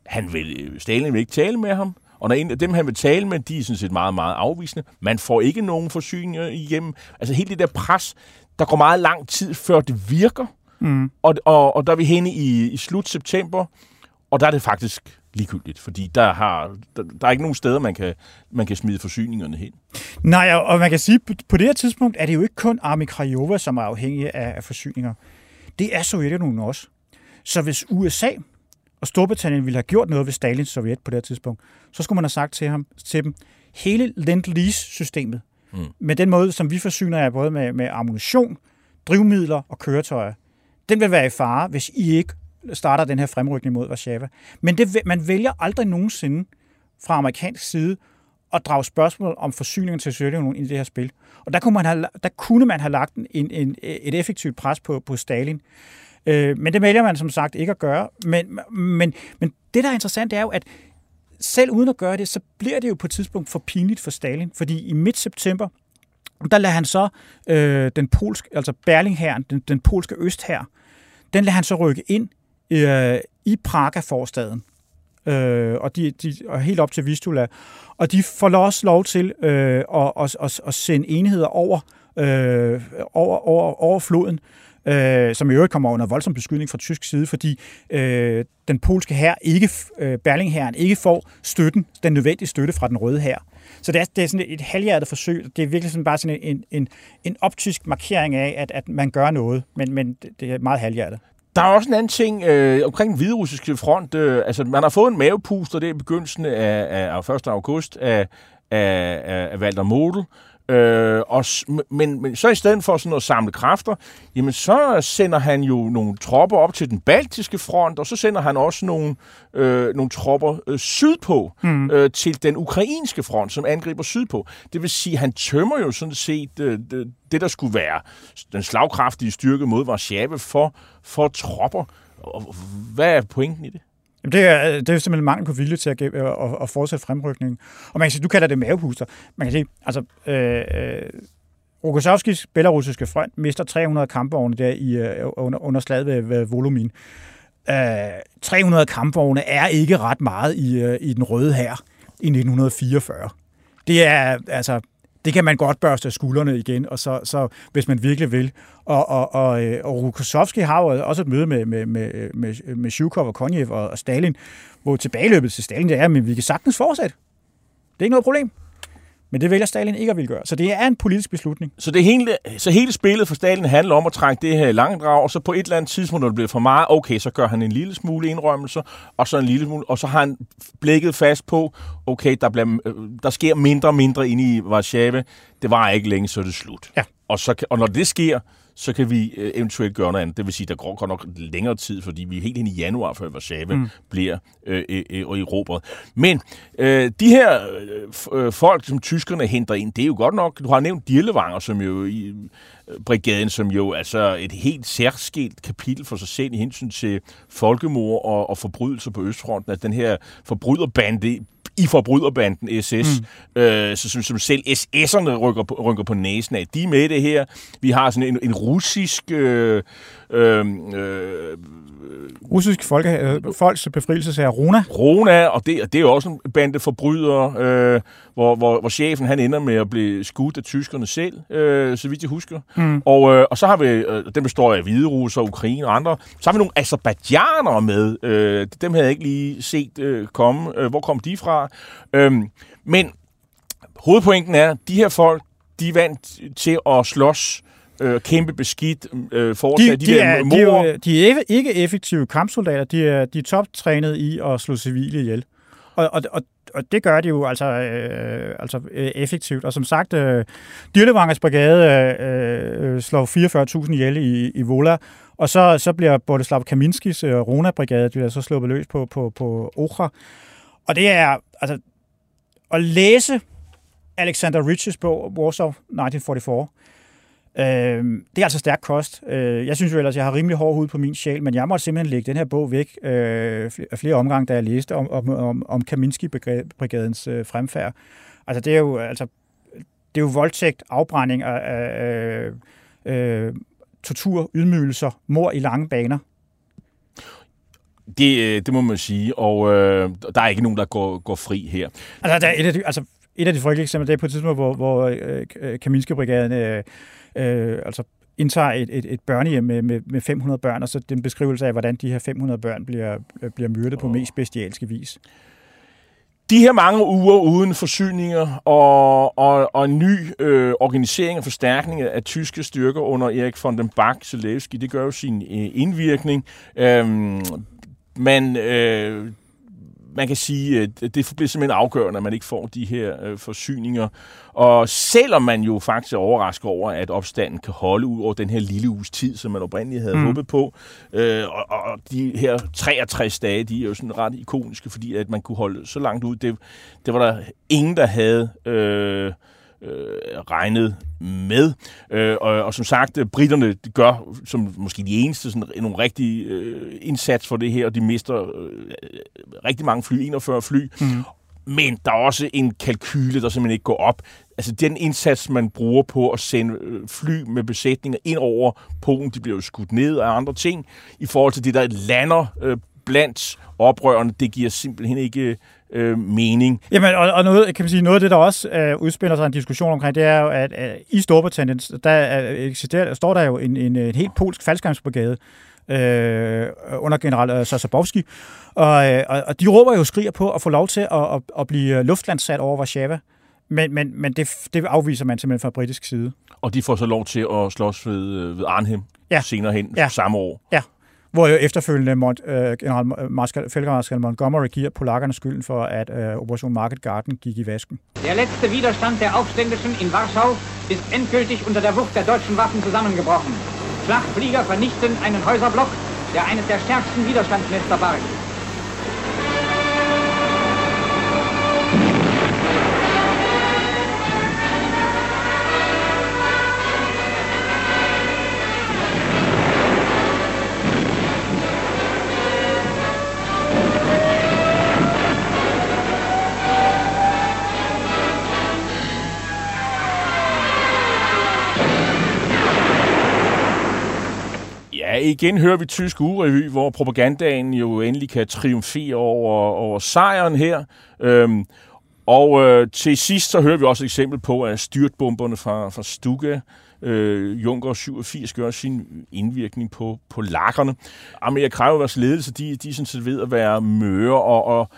Han vil, Stalin vil ikke tale med ham. Og når en af dem, han vil tale med, de er sådan set meget, meget afvisende. Man får ikke nogen forsyninger igennem. Altså hele det der pres, der går meget lang tid, før det virker. Mm. Og, og, og der er vi henne i, i slut september, og der er det faktisk ligegyldigt, fordi der, har, der, der er ikke nogen steder, man kan, man kan smide forsyningerne hen. Nej, og- man kan sige, at på det her tidspunkt er det jo ikke kun Army Krajova, som er afhængig af, af forsyninger. Det er Sovjetunionen også. Så hvis USA og Storbritannien ville have gjort noget ved Stalins Sovjet på det tidspunkt, så skulle man have sagt til, ham, til dem, hele Lend-Lease-systemet, Mm. med den måde, som vi forsyner jer både med, med ammunition, drivmidler og køretøjer, den vil være i fare, hvis I ikke starter den her fremrykning mod Warszawa. Men det, man vælger aldrig nogensinde fra amerikansk side at drage spørgsmål om forsyningen til Sovjetunionen i det her spil. Og der kunne man have, der kunne man have lagt en, en, et effektivt pres på, på Stalin. Øh, men det vælger man som sagt ikke at gøre. Men, men, men det, der er interessant, det er jo, at selv uden at gøre det, så bliver det jo på et tidspunkt for pinligt for Stalin. Fordi i midt september, der lader han så øh, den polske, altså Berlinghæren, den, den polske østhær, den lader han så rykke ind øh, i Praga-forstaden. Øh, og, de, de, og helt op til Vistula. Og de får også lov til øh, at, at, at, at sende enheder over, øh, over, over, over floden, øh, øh, som i øvrigt kommer under voldsom beskydning fra tysk side, fordi øh, den polske hær ikke, øh, Berlinghæren ikke får støtten, den nødvendige støtte fra den røde hær. Så det er, det er sådan et halvhjertet forsøg. Det er virkelig sådan bare sådan en, en, en optisk markering af, at, at man gør noget, men, men det- er meget halvhjertet. Der er også en anden ting øh, omkring den hviderussiske front. Øh, altså, man har fået en mavepuster, det er i begyndelsen af, af, af 1. august af, af, af Walter Model. Øh, og, men, men så i stedet for sådan at samle kræfter, jamen så sender han jo nogle tropper op til den baltiske front, og så sender han også nogle, øh, nogle tropper øh, sydpå Mm. øh, til den ukrainske front, som angriber sydpå. Det vil sige, han tømmer jo sådan set øh, det, det, der skulle være den slagkraftige styrke mod Warszawa for, for tropper. Og hvad er pointen i det? Jamen, Det er, det er simpelthen mangel på vilje til at, at, at, at fortsætte fremrykningen. Og man kan sige, du kalder det mavepuster. Man kan sige, altså, øh, øh, Rokossovskis belarusiske front mister 300 kampvogne der i, øh, under, under slaget ved, ved Volumin. Øh, 300 kampvogne er ikke ret meget i, øh, i den røde hær i 1944. Det er, altså, det kan man godt børste af skuldrene igen, og så, så hvis man virkelig vil. Og, og, og, øh, og Rukosovski har jo også et møde med, med, med, med, med Shukov og Konjev og, og Stalin, hvor tilbageløbet til Stalin det er, men vi kan sagtens fortsætte. Det er ikke noget problem. Men det vælger Stalin ikke at ville gøre. Så det er en politisk beslutning. Så, det hele, så hele spillet for Stalin handler om at trække det her langdrag, og så på et eller andet tidspunkt, når det bliver for meget, okay, så gør han en lille smule indrømmelser, og så en lille smule, og så har han blikket fast på, okay, der, bliver, øh, der sker mindre og mindre inde i Warszawa. Det var ikke længe, så er det slut. Ja. Og, så, og når det sker, så kan vi øh, eventuelt gøre noget andet. Det vil sige, der går godt nok længere tid, fordi vi er helt ind i januar, før Warszawa Mm. bliver øh, øh, øh, erobret. Men øh, de her øh, øh, folk, som tyskerne henter ind, det er jo godt nok, du har nævnt Dirlewanger, som jo i øh, brigaden, som jo altså et helt særskilt kapitel for sig selv i hensyn til folkemord og, og forbrydelser på Østfronten. At den her forbryderbande i forbryderbanden SS, mm. øh, så, som, som selv SS'erne rykker på, rykker på næsen af. De er med i det her. Vi har sådan en, en russisk... Øh, øh, øh, Russisk folke, øh, folks befrielsesherre Rona. Rona, og det, det er også en bande forbrydere, øh, hvor, hvor, hvor chefen han ender med at blive skudt af tyskerne selv, øh, så vidt jeg husker. Mm. Og, øh, og så har vi, øh, den består af hvide russer, Ukraine og andre. Så har vi nogle azerbaijanere med. Øh, dem havde jeg ikke lige set øh, komme. Øh, hvor kom de fra? Øh, men hovedpointen er, at de her folk, de er vant til at slås øh, kæmpe beskidt øh, forslag. De, de, de, er, de, er, jo, de er ikke effektive kampsoldater. De er, de er toptrænet i at slå civile ihjel. Og, og, og, og det gør de jo altså, øh, altså øh, effektivt. Og som sagt, øh, Dyrlevangers brigade øh, øh slår 44.000 ihjel i, i Vola, og så, så bliver Boleslav Kaminskis øh, Rona-brigade bliver så sluppet løs på, på, på Okra. Og det er, altså, at læse Alexander Riches bog, Warsaw 1944, Øh, det er altså stærk kost. Øh, jeg synes jo ellers, jeg har rimelig hård hud på min sjæl, men jeg måtte simpelthen lægge den her bog væk øh, flere omgange, da jeg læste om, om, om, om Kaminski-brigadens øh, fremfærd. Altså, det er jo, altså, det er jo voldtægt, afbrænding af, af øh, tortur, ydmygelser, mor i lange baner. Det, øh, det må man sige, og øh, der er ikke nogen, der går, går fri her. Altså, der er et af de, altså, et af de frygtelige eksempler, det er på et tidspunkt, hvor, hvor øh, Kaminski-brigaden øh, øh, altså indtager et, et, et børnehjem med, med, med 500 børn, og så den beskrivelse af, hvordan de her 500 børn bliver, bliver myrdet oh. på mest bestialske vis. De her mange uger uden forsyninger og, og, og ny øh, organisering og forstærkning af tyske styrker under Erik von den Bach Zelewski, det gør jo sin øh, indvirkning. Øhm, man øh, man kan sige, at det bliver simpelthen afgørende, at man ikke får de her øh, forsyninger. Og selvom man jo faktisk er overrasket over, at opstanden kan holde ud over den her lille uges tid, som man oprindeligt havde mm. håbet på, øh, og, og de her 63 dage, de er jo sådan ret ikoniske, fordi at man kunne holde så langt ud, det, det var der ingen, der havde... Øh, øh, regnet med. Øh, og, og som sagt, britterne de gør som måske de eneste sådan, nogle rigtige øh, indsats for det her, og de mister øh, rigtig mange fly, 41 fly. Mm. Men der er også en kalkyle, der simpelthen ikke går op. Altså den indsats, man bruger på at sende øh, fly med besætninger ind over Polen, de bliver jo skudt ned af andre ting, i forhold til det, der lander øh, blandt oprørerne, det giver simpelthen ikke øh, mening. Jamen, og, og noget, kan man sige, noget af det, der også øh, udspiller sig en diskussion omkring, det er jo, at øh, i Storbritannien, der øh, eksisterer, står der jo en, en, en helt polsk faldskærmsbrigade, øh, under general øh, Sosabowski, og, øh, og de råber jo skriger på at få lov til at, at, at blive luftlandsat over Warszawa. Men, men, men det, det afviser man simpelthen fra britisk side. Og de får så lov til at slås ved, øh, ved Arnhem ja. senere hen ja. samme år. Ja, hvor jo efterfølgende Mont, øh, generalmarskal, feltmarskal Montgomery giver polakkerne skylden for, at øh, Operation Market Garden gik i vasken. Der letzte Widerstand der Aufständischen in Warschau ist endgültig unter der Wucht der deutschen Waffen zusammengebrochen. Schlachtflieger vernichten einen Häuserblock, der eines der stärksten Widerstandsnester barg. Igen hører vi tysk urevy, hvor propagandaen jo endelig kan triumfere over, over sejren her. Øhm, og øh, til sidst så hører vi også et eksempel på, at styrtbomberne fra, fra Stuga, øh, Junker 87, gør sin indvirkning på, på lakkerne. Amerika Krajovers ledelse, de, de er sådan set ved at være møre, og, og,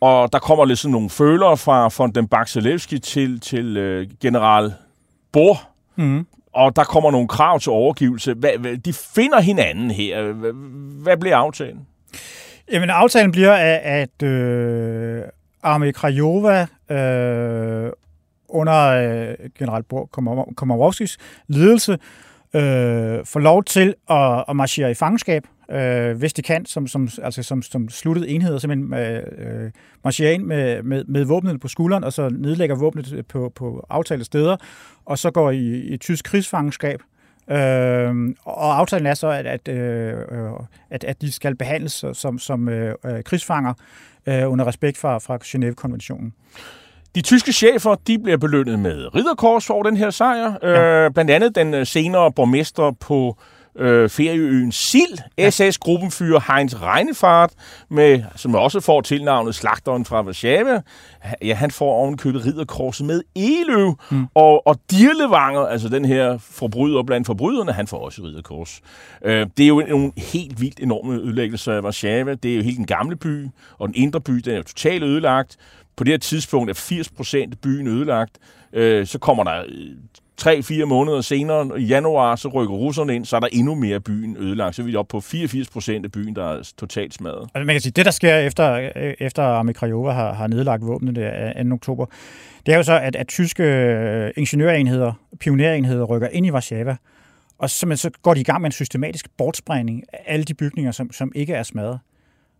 og der kommer lidt sådan nogle følere fra von den Bakselevski til, til øh, general Bor, mm og der kommer nogle krav til overgivelse. Hvad, de finder hinanden her. Hvad bliver aftalen? Jamen, aftalen bliver, at at øh, Arme Krajova øh, under øh, general Komorowskis ledelse øh, får lov til at, at marchere i fangenskab, øh, hvis de kan, som, som, altså som, som sluttede enheder, simpelthen øh, øh marchere ind med, med, med våbnet på skulderen, og så nedlægger våbnet på, på aftalte steder, og så går i, i tysk krigsfangenskab. Øh, og aftalen er så, at, at, øh, at, at de skal behandles som, som øh, krigsfanger øh, under respekt for, fra Genève-konventionen. De tyske chefer de bliver belønnet med ridderkors over den her sejr. Ja. Øh, blandt andet den øh, senere borgmester på øh, ferieøen Sild, ja. SS-gruppenfyrer Heinz Reinefart, med, som også får tilnavnet Slagteren fra Warszawa. Ja, han får ovenkøbet ridderkorset med Eløv, mm. og, og Dirlevanger, altså den her forbryder blandt forbryderne, han får også ridderkors. Øh, det er jo nogle helt vildt enorme ødelæggelser af Warszawa. Det er jo helt den gamle by, og den indre by, den er jo totalt ødelagt. På det her tidspunkt er 80 procent af byen ødelagt. Øh, så kommer der 3-4 måneder senere, i januar, så rykker russerne ind, så er der endnu mere byen ødelagt. Så er vi oppe på 84 procent af byen, der er totalt smadret. Altså, man kan sige, det der sker efter, efter Arme Krajova har, har nedlagt våbnene der 2. oktober, det er jo så, at, at tyske øh, ingeniørenheder, pionerenheder rykker ind i Warszawa, og så, så går de i gang med en systematisk bortsprængning af alle de bygninger, som, som ikke er smadret.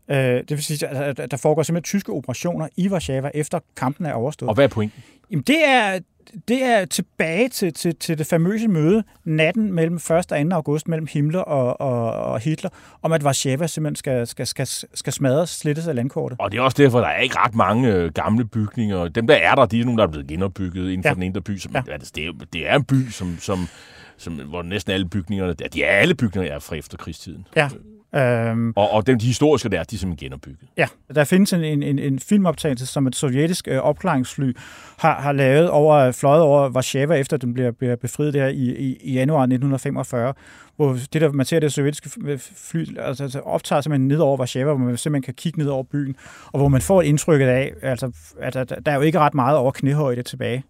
Øh, det vil sige, at der foregår simpelthen tyske operationer i Warszawa, efter kampen er overstået. Og hvad er pointen? Jamen, det er, det er tilbage til, til, til det famøse møde natten mellem 1. og 2. august mellem Himmler og, og, og Hitler, om at Warszawa simpelthen skal, skal, skal, skal smadres, slettes af landkortet. Og det er også derfor, der er ikke ret mange øh, gamle bygninger. Dem, der er der, de er nogle, der er blevet genopbygget inden for ja. den indre by. Som, ja. altså, det, er, det er en by, som, som, som, hvor næsten alle bygningerne, de er alle bygninger er fra efterkrigstiden. Ja. Øhm, og, og dem, de historiske der, de er simpelthen genopbygget. Ja, der findes en, en, en filmoptagelse, som et sovjetisk øh, opklaringsfly har, har lavet over, fløjet over Warszawa, efter den bliver, bliver befriet der i, i, i januar 1945, hvor det der, man ser det sovjetiske fly, altså, altså optager simpelthen ned over Warszawa, hvor man simpelthen kan kigge ned over byen, og hvor man får et indtryk af, altså, at, at der er jo ikke ret meget over knæhøjde tilbage.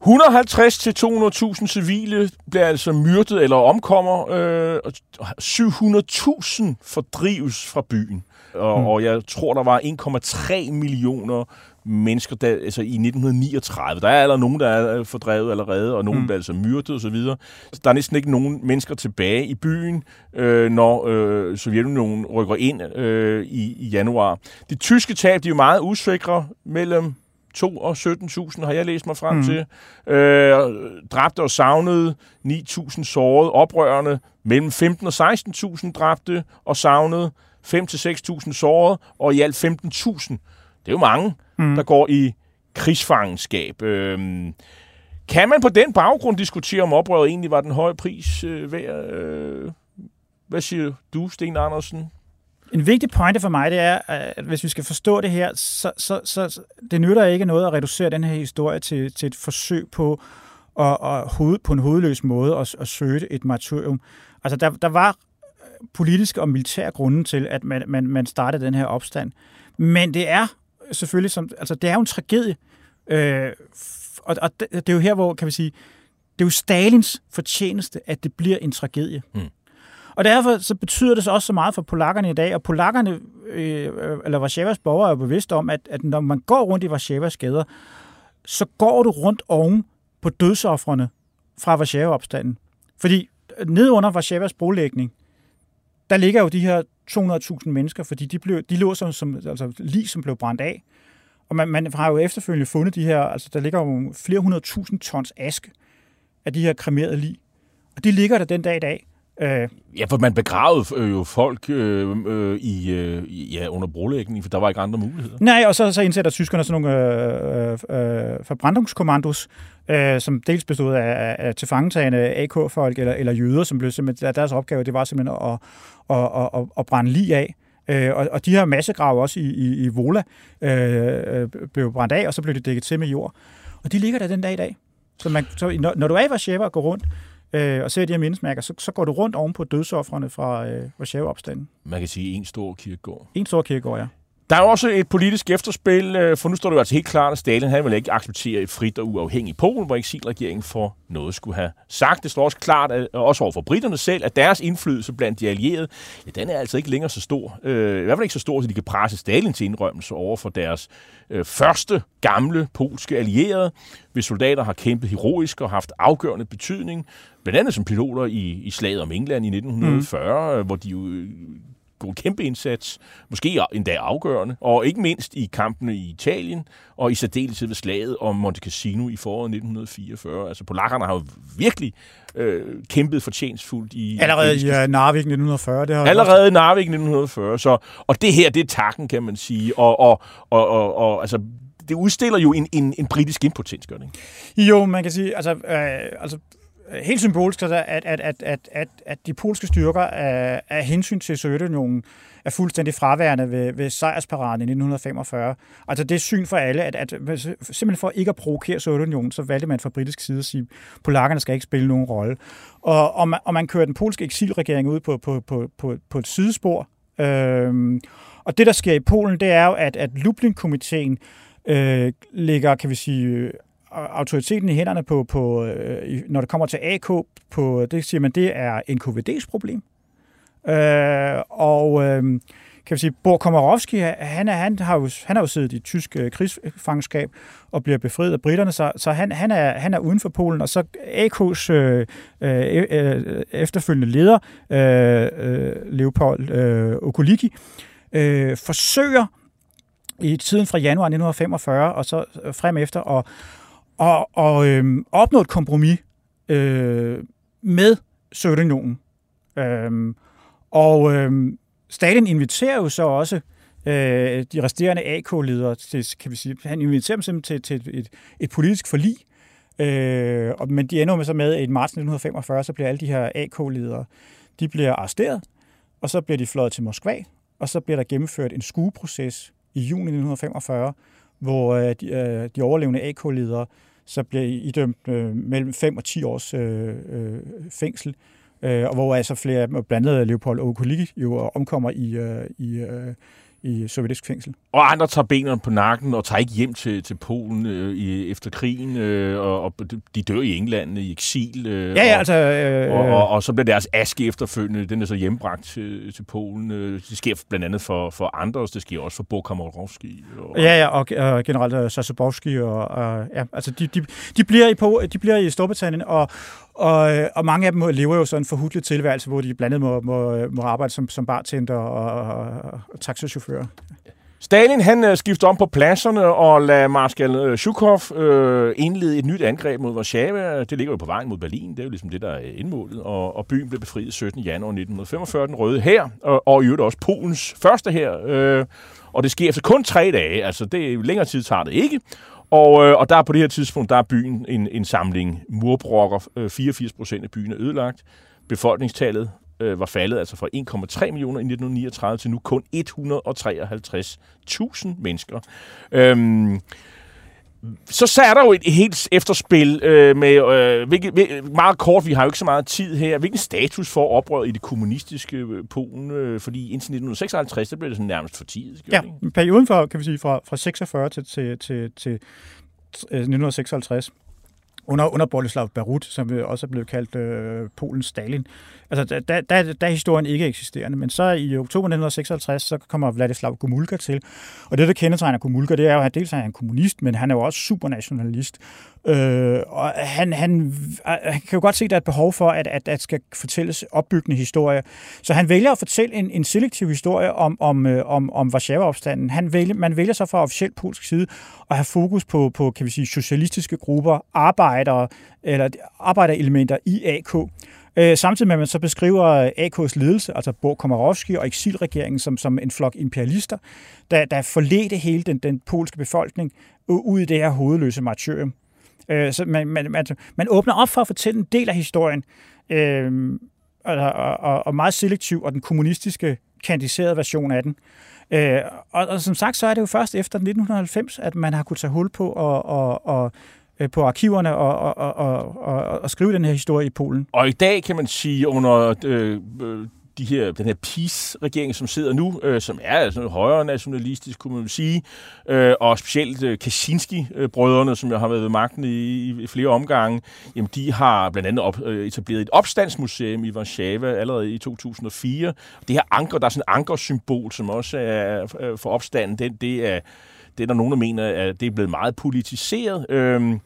150 til 200.000 civile bliver altså myrdet eller omkommer. Øh, 700.000 fordrives fra byen. Og, mm. og jeg tror, der var 1,3 millioner mennesker der, altså i 1939. Der er allerede nogen, der er fordrevet allerede, og nogen mm. bliver altså myrdet osv. Der er næsten ikke nogen mennesker tilbage i byen, øh, når øh, Sovjetunionen rykker ind øh, i, i januar. De tyske tab de er jo meget usikre mellem 2 og 17.000 har jeg læst mig frem mm. til. Øh, dræbte og savnede, 9.000 sårede, oprørende, mellem 15 og 16.000 dræbte og savnede, 5-6.000 sårede, og i alt 15.000. Det er jo mange, mm. der går i krigsfangenskab. Øh, kan man på den baggrund diskutere, om oprøret egentlig var den høje pris øh, værd? Øh, hvad siger du, Sten Andersen? En vigtig pointe for mig, det er, at hvis vi skal forstå det her, så, så, så det nytter ikke noget at reducere den her historie til, til et forsøg på at, at hoved, på en hovedløs måde at, at søge et martyrium. Altså, der, der var politiske og militære grunde til, at man, man, man startede den her opstand. Men det er selvfølgelig som, altså det er jo en tragedie. Øh, og, og det, det er jo her, hvor, kan vi sige, det er jo Stalins fortjeneste, at det bliver en tragedie. Mm. Og derfor så betyder det så også så meget for polakkerne i dag, og polakkerne, øh, eller Varsjavas borgere er jo bevidste om, at, at når man går rundt i Varsjavas gader, så går du rundt oven på dødsoffrene fra Varsjava-opstanden. Fordi ned under Varsjavas brolægning, der ligger jo de her 200.000 mennesker, fordi de, blev, de lå som, som altså, lige som blev brændt af. Og man, man har jo efterfølgende fundet de her, altså der ligger jo flere hundrede tusind tons aske af de her kremerede lig. Og de ligger der den dag i dag. Øh, ja, for man begravede øh, jo folk øh, øh, i, øh, ja, under brolægningen, for der var ikke andre muligheder. Nej, og så, så indsætter tyskerne sådan nogle øh, øh, øh forbrændingskommandos, øh, som dels bestod af, af tilfangetagende AK-folk eller, eller jøder, som blev simpelthen, deres opgave det var simpelthen at, at, at, at, at brænde lige af. Øh, og, og de her massegrave også i, i, i Vola øh, øh, blev brændt af, og så blev det dækket til med jord. Og de ligger der den dag i dag. Så, man, så når, når du er i Varsjava og går rundt, øh, og ser de her mindesmærker, så, så går du rundt oven på dødsoffrene fra øh, Warszawa-opstanden. Man kan sige en stor kirkegård. En stor kirkegård, ja. Der er også et politisk efterspil, øh, for nu står det jo altså helt klart, at Stalin han vil ikke acceptere et frit og uafhængigt Polen, hvor eksilregeringen for noget skulle have sagt. Det står også klart, at, også over for britterne selv, at deres indflydelse blandt de allierede, ja, den er altså ikke længere så stor. Øh, I hvert fald ikke så stor, at de kan presse Stalin til indrømmelse over for deres øh, første gamle polske allierede, hvis soldater har kæmpet heroisk og haft afgørende betydning, blandt andet som piloter i, i slaget om England i 1940, mm. hvor de jo god kæmpe indsats, måske endda afgørende, og ikke mindst i kampene i Italien, og i særdeleshed ved slaget om Monte Cassino i foråret 1944. Altså polakkerne har jo virkelig øh, kæmpet fortjensfuldt i... Allerede i uh, Narvik 1940. Det har Allerede i Narvik 1940. Så, og det her, det er takken, kan man sige. Og, og, og, og, og altså, det udstiller jo en, en, en britisk impotens, gør det ikke? Jo, man kan sige, altså, øh, altså Øh, helt symbolisk, altså, at, at, at, at, at, at, de polske styrker af, af hensyn til Sovjetunionen er fuldstændig fraværende ved, ved sejrsparaden i 1945. Altså det er syn for alle, at, at simpelthen for ikke at provokere Sovjetunionen, så valgte man fra britisk side at sige, at polakkerne skal ikke spille nogen rolle. Og, og, man, og man kører den polske eksilregering ud på, på, på, på, på et sidespor. Øhm, og det, der sker i Polen, det er jo, at, at Lublin-komiteen øh, lægger, kan vi sige, autoriteten i hænderne på, på øh, når det kommer til AK, på, det siger man, det er NKVD's problem. Øh, og øh, kan vi sige, Bor Komarovski, han, er, han, har jo, han har jo siddet i tysk øh, krigsfangenskab og bliver befriet af britterne, så, så han, han, er, han er uden for Polen, og så AK's øh, øh, øh, efterfølgende leder, øh, øh, Leopold øh, Okoliki, øh, forsøger i tiden fra januar 1945 og så frem efter at og, og øh, opnå et kompromis øh, med Sovjetunionen. Øh, og øh, Stalin inviterer jo så også øh, de resterende AK-ledere til, kan vi sige, han inviterer dem simpelthen til, til et, et politisk forlig, øh, og, men de ender med så med, at i marts 1945, så bliver alle de her AK-ledere, de bliver arresteret, og så bliver de fløjet til Moskva, og så bliver der gennemført en skueproces i juni 1945, hvor øh, de, øh, de overlevende AK-ledere så bliver idømt øh, mellem 5 og 10 års øh, øh, fængsel, øh, og hvor altså flere af dem, blandt andet Leopold Okulik, jo omkommer i, øh, i, øh, i sovjetisk fængsel. Og andre tager benene på nakken og tager ikke hjem til, til Polen øh, i, efter krigen, øh, og, og de dør i England i eksil. Øh, ja, ja, og, altså... Øh, og, og, og så bliver deres aske efterfølgende, den er så hjembragt til, til Polen. Øh, det sker blandt andet for, for andre, det sker også for Bo Komorowski. Og, ja, ja, og, og generelt Sassobowski, og, og ja, altså de, de, de, bliver i, på, de bliver i Storbritannien, og, og, øh, og mange af dem lever jo sådan en forhudlet tilværelse, hvor de blandt andet må, må, øh, må arbejde som, som bartender og, og, og taxachauffører. Stalin han øh, skifter om på pladserne og lader Marskal Zhukov øh, indlede et nyt angreb mod Warszawa. Det ligger jo på vejen mod Berlin. Det er jo ligesom det, der er indmålet. Og, og byen blev befriet 17. januar 1945, den røde her, og, og i øvrigt også Polens første her. Øh, og det sker efter kun tre dage. Altså, det længere tid tager det ikke. Og, øh, og der er på det her tidspunkt, der er byen en, en samling murbrokker. Øh, 84 procent af byen er ødelagt. Befolkningstallet øh, var faldet altså fra 1,3 millioner i 1939 til nu kun 153.000 mennesker. Øhm, så, så er der jo et helt efterspil øh, med, øh, hvilket, meget kort, vi har jo ikke så meget tid her, hvilken status får oprøret i det kommunistiske øh, Polen, øh, fordi indtil 1956, der blev det sådan nærmest for tid. Ja, perioden for, kan vi sige, fra, fra 46 til, til, til, til 1956, under, under Boleslav Barut, som også er blevet kaldt øh, Polens Stalin. Altså, der, der, der, er historien ikke eksisterende, men så i oktober 1956, så kommer Vladislav Gomulka til. Og det, der kendetegner Gomulka, det er jo, at dels er han kommunist, men han er jo også supernationalist. Øh, og han, han, øh, han kan jo godt se, at der er et behov for, at, at, at skal fortælles opbyggende historie. Så han vælger at fortælle en, en selektiv historie om, om, øh, om, om Varsava-opstanden. Han vælger, man vælger så fra officielt polsk side at have fokus på, på kan vi sige, socialistiske grupper, arbejdere, eller arbejderelementer i AK. Øh, samtidig med, at man så beskriver AK's ledelse, altså Bo Komorowski og eksilregeringen, som, som en flok imperialister, der, der forledte hele den, den polske befolkning ud i det her hovedløse martyrium. Øh, så man, man, man, man åbner op for at fortælle en del af historien, øh, og, og, og meget selektiv, og den kommunistiske kandiserede version af den. Øh, og, og som sagt, så er det jo først efter 1990, at man har kunnet tage hul på og, og, og øh, på arkiverne og, og, og, og, og skrive den her historie i Polen. Og i dag kan man sige, under øh, de her, den her PiS-regering, som sidder nu, øh, som er altså højere nationalistisk, kunne man sige, øh, og specielt øh, Kaczynski-brødrene, som jeg har været ved magten i, i flere omgange, jamen de har blandt andet op, øh, etableret et opstandsmuseum i Warszawa allerede i 2004. Det her anker, der er sådan et ankersymbol, som også er for opstanden, det, det er det er der nogen, der mener, at det er blevet meget politiseret. Øhm,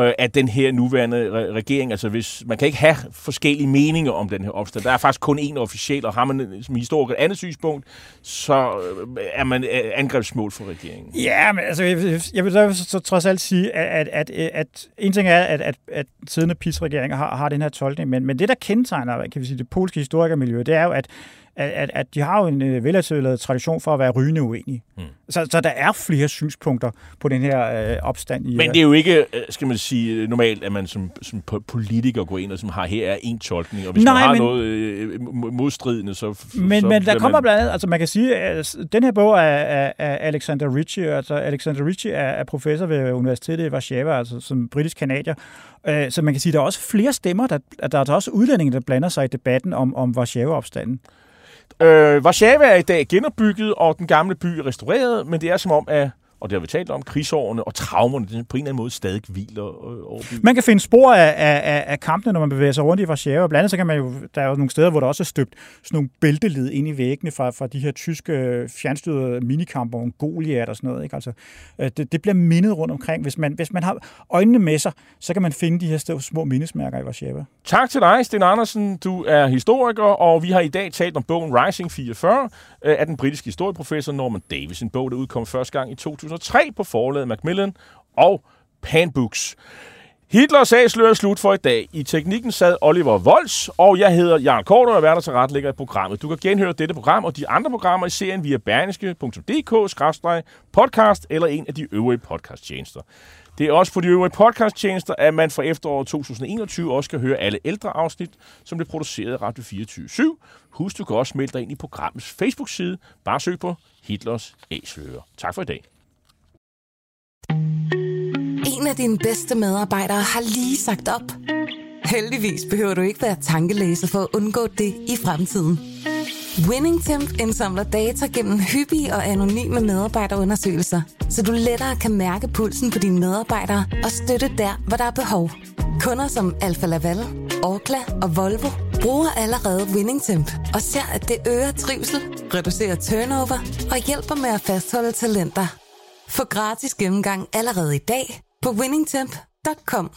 øh, af den her nuværende re- regering. Altså, hvis, man kan ikke have forskellige meninger om den her opstand. Der er faktisk kun én officiel, og har man øh, som historiker et andet synspunkt, så øh, er man øh, angrebsmål for regeringen. Ja, men altså, jeg, jeg vil så, så trods alt sige, at, at, at, at en ting er, at, at, at siddende PiS-regeringer har, har den her tolkning, men, men det, der kendetegner kan vi sige, det polske historikermiljø, det er jo, at at, at, at de har jo en øh, veletableret tradition for at være rygende uenige. Mm. Så, så der er flere synspunkter på den her øh, opstand. I, Men det er jo ikke, øh, skal man sige, normalt, at man som, som politiker går ind og som har, her er en tolkning, og hvis Nej, man har men, noget øh, modstridende, så... Men, så men der kommer man... blandt andet, altså man kan sige, at den her bog er af, af Alexander Ritchie, altså Alexander Ritchie er, er professor ved Universitetet i Warszawa, altså som britisk kanadier, øh, så man kan sige, at der er også flere stemmer, der, der er også udlændinge, der blander sig i debatten om, om Warszawa-opstanden. Øh, Warszawa er i dag genopbygget, og den gamle by er restaureret, men det er som om, at og det har vi talt om, krigsårene og traumerne, det på en eller anden måde stadig hviler over byen. Man kan finde spor af, af, af kampene, når man bevæger sig rundt i Warszawa. Blandt andet så kan man jo, der er jo nogle steder, hvor der også er støbt sådan nogle bælteled ind i væggene fra, fra de her tyske fjernstyrede minikamper, og Goliath og sådan noget. Ikke? Altså, øh, det, det bliver mindet rundt omkring. Hvis man, hvis man har øjnene med sig, så kan man finde de her små mindesmærker i Warszawa. Tak til dig, Sten Andersen. Du er historiker, og vi har i dag talt om bogen Rising 44 øh, af den britiske historieprofessor Norman Davis. En bog, der udkom første gang i 2003 på forlaget Macmillan og Panbooks. Hitlers sag slører slut for i dag. I teknikken sad Oliver Vols, og jeg hedder Jan Kort, og er værter til retlægger i programmet. Du kan genhøre dette program og de andre programmer i serien via berneske.dk-podcast eller en af de øvrige podcasttjenester. Det er også på de øvrige podcasttjenester, at man fra efteråret 2021 også kan høre alle ældre afsnit, som blev produceret af Radio 24 /7. Husk, du kan også melde dig ind i programmets Facebook-side. Bare søg på Hitlers Æsler. Tak for i dag. En af dine bedste medarbejdere har lige sagt op. Heldigvis behøver du ikke være tankelæser for at undgå det i fremtiden. WinningTemp indsamler data gennem hyppige og anonyme medarbejderundersøgelser, så du lettere kan mærke pulsen på dine medarbejdere og støtte der, hvor der er behov. Kunder som Alfa Laval, Orkla og Volvo bruger allerede WinningTemp og ser, at det øger trivsel, reducerer turnover og hjælper med at fastholde talenter. Få gratis gennemgang allerede i dag på winningtemp.com.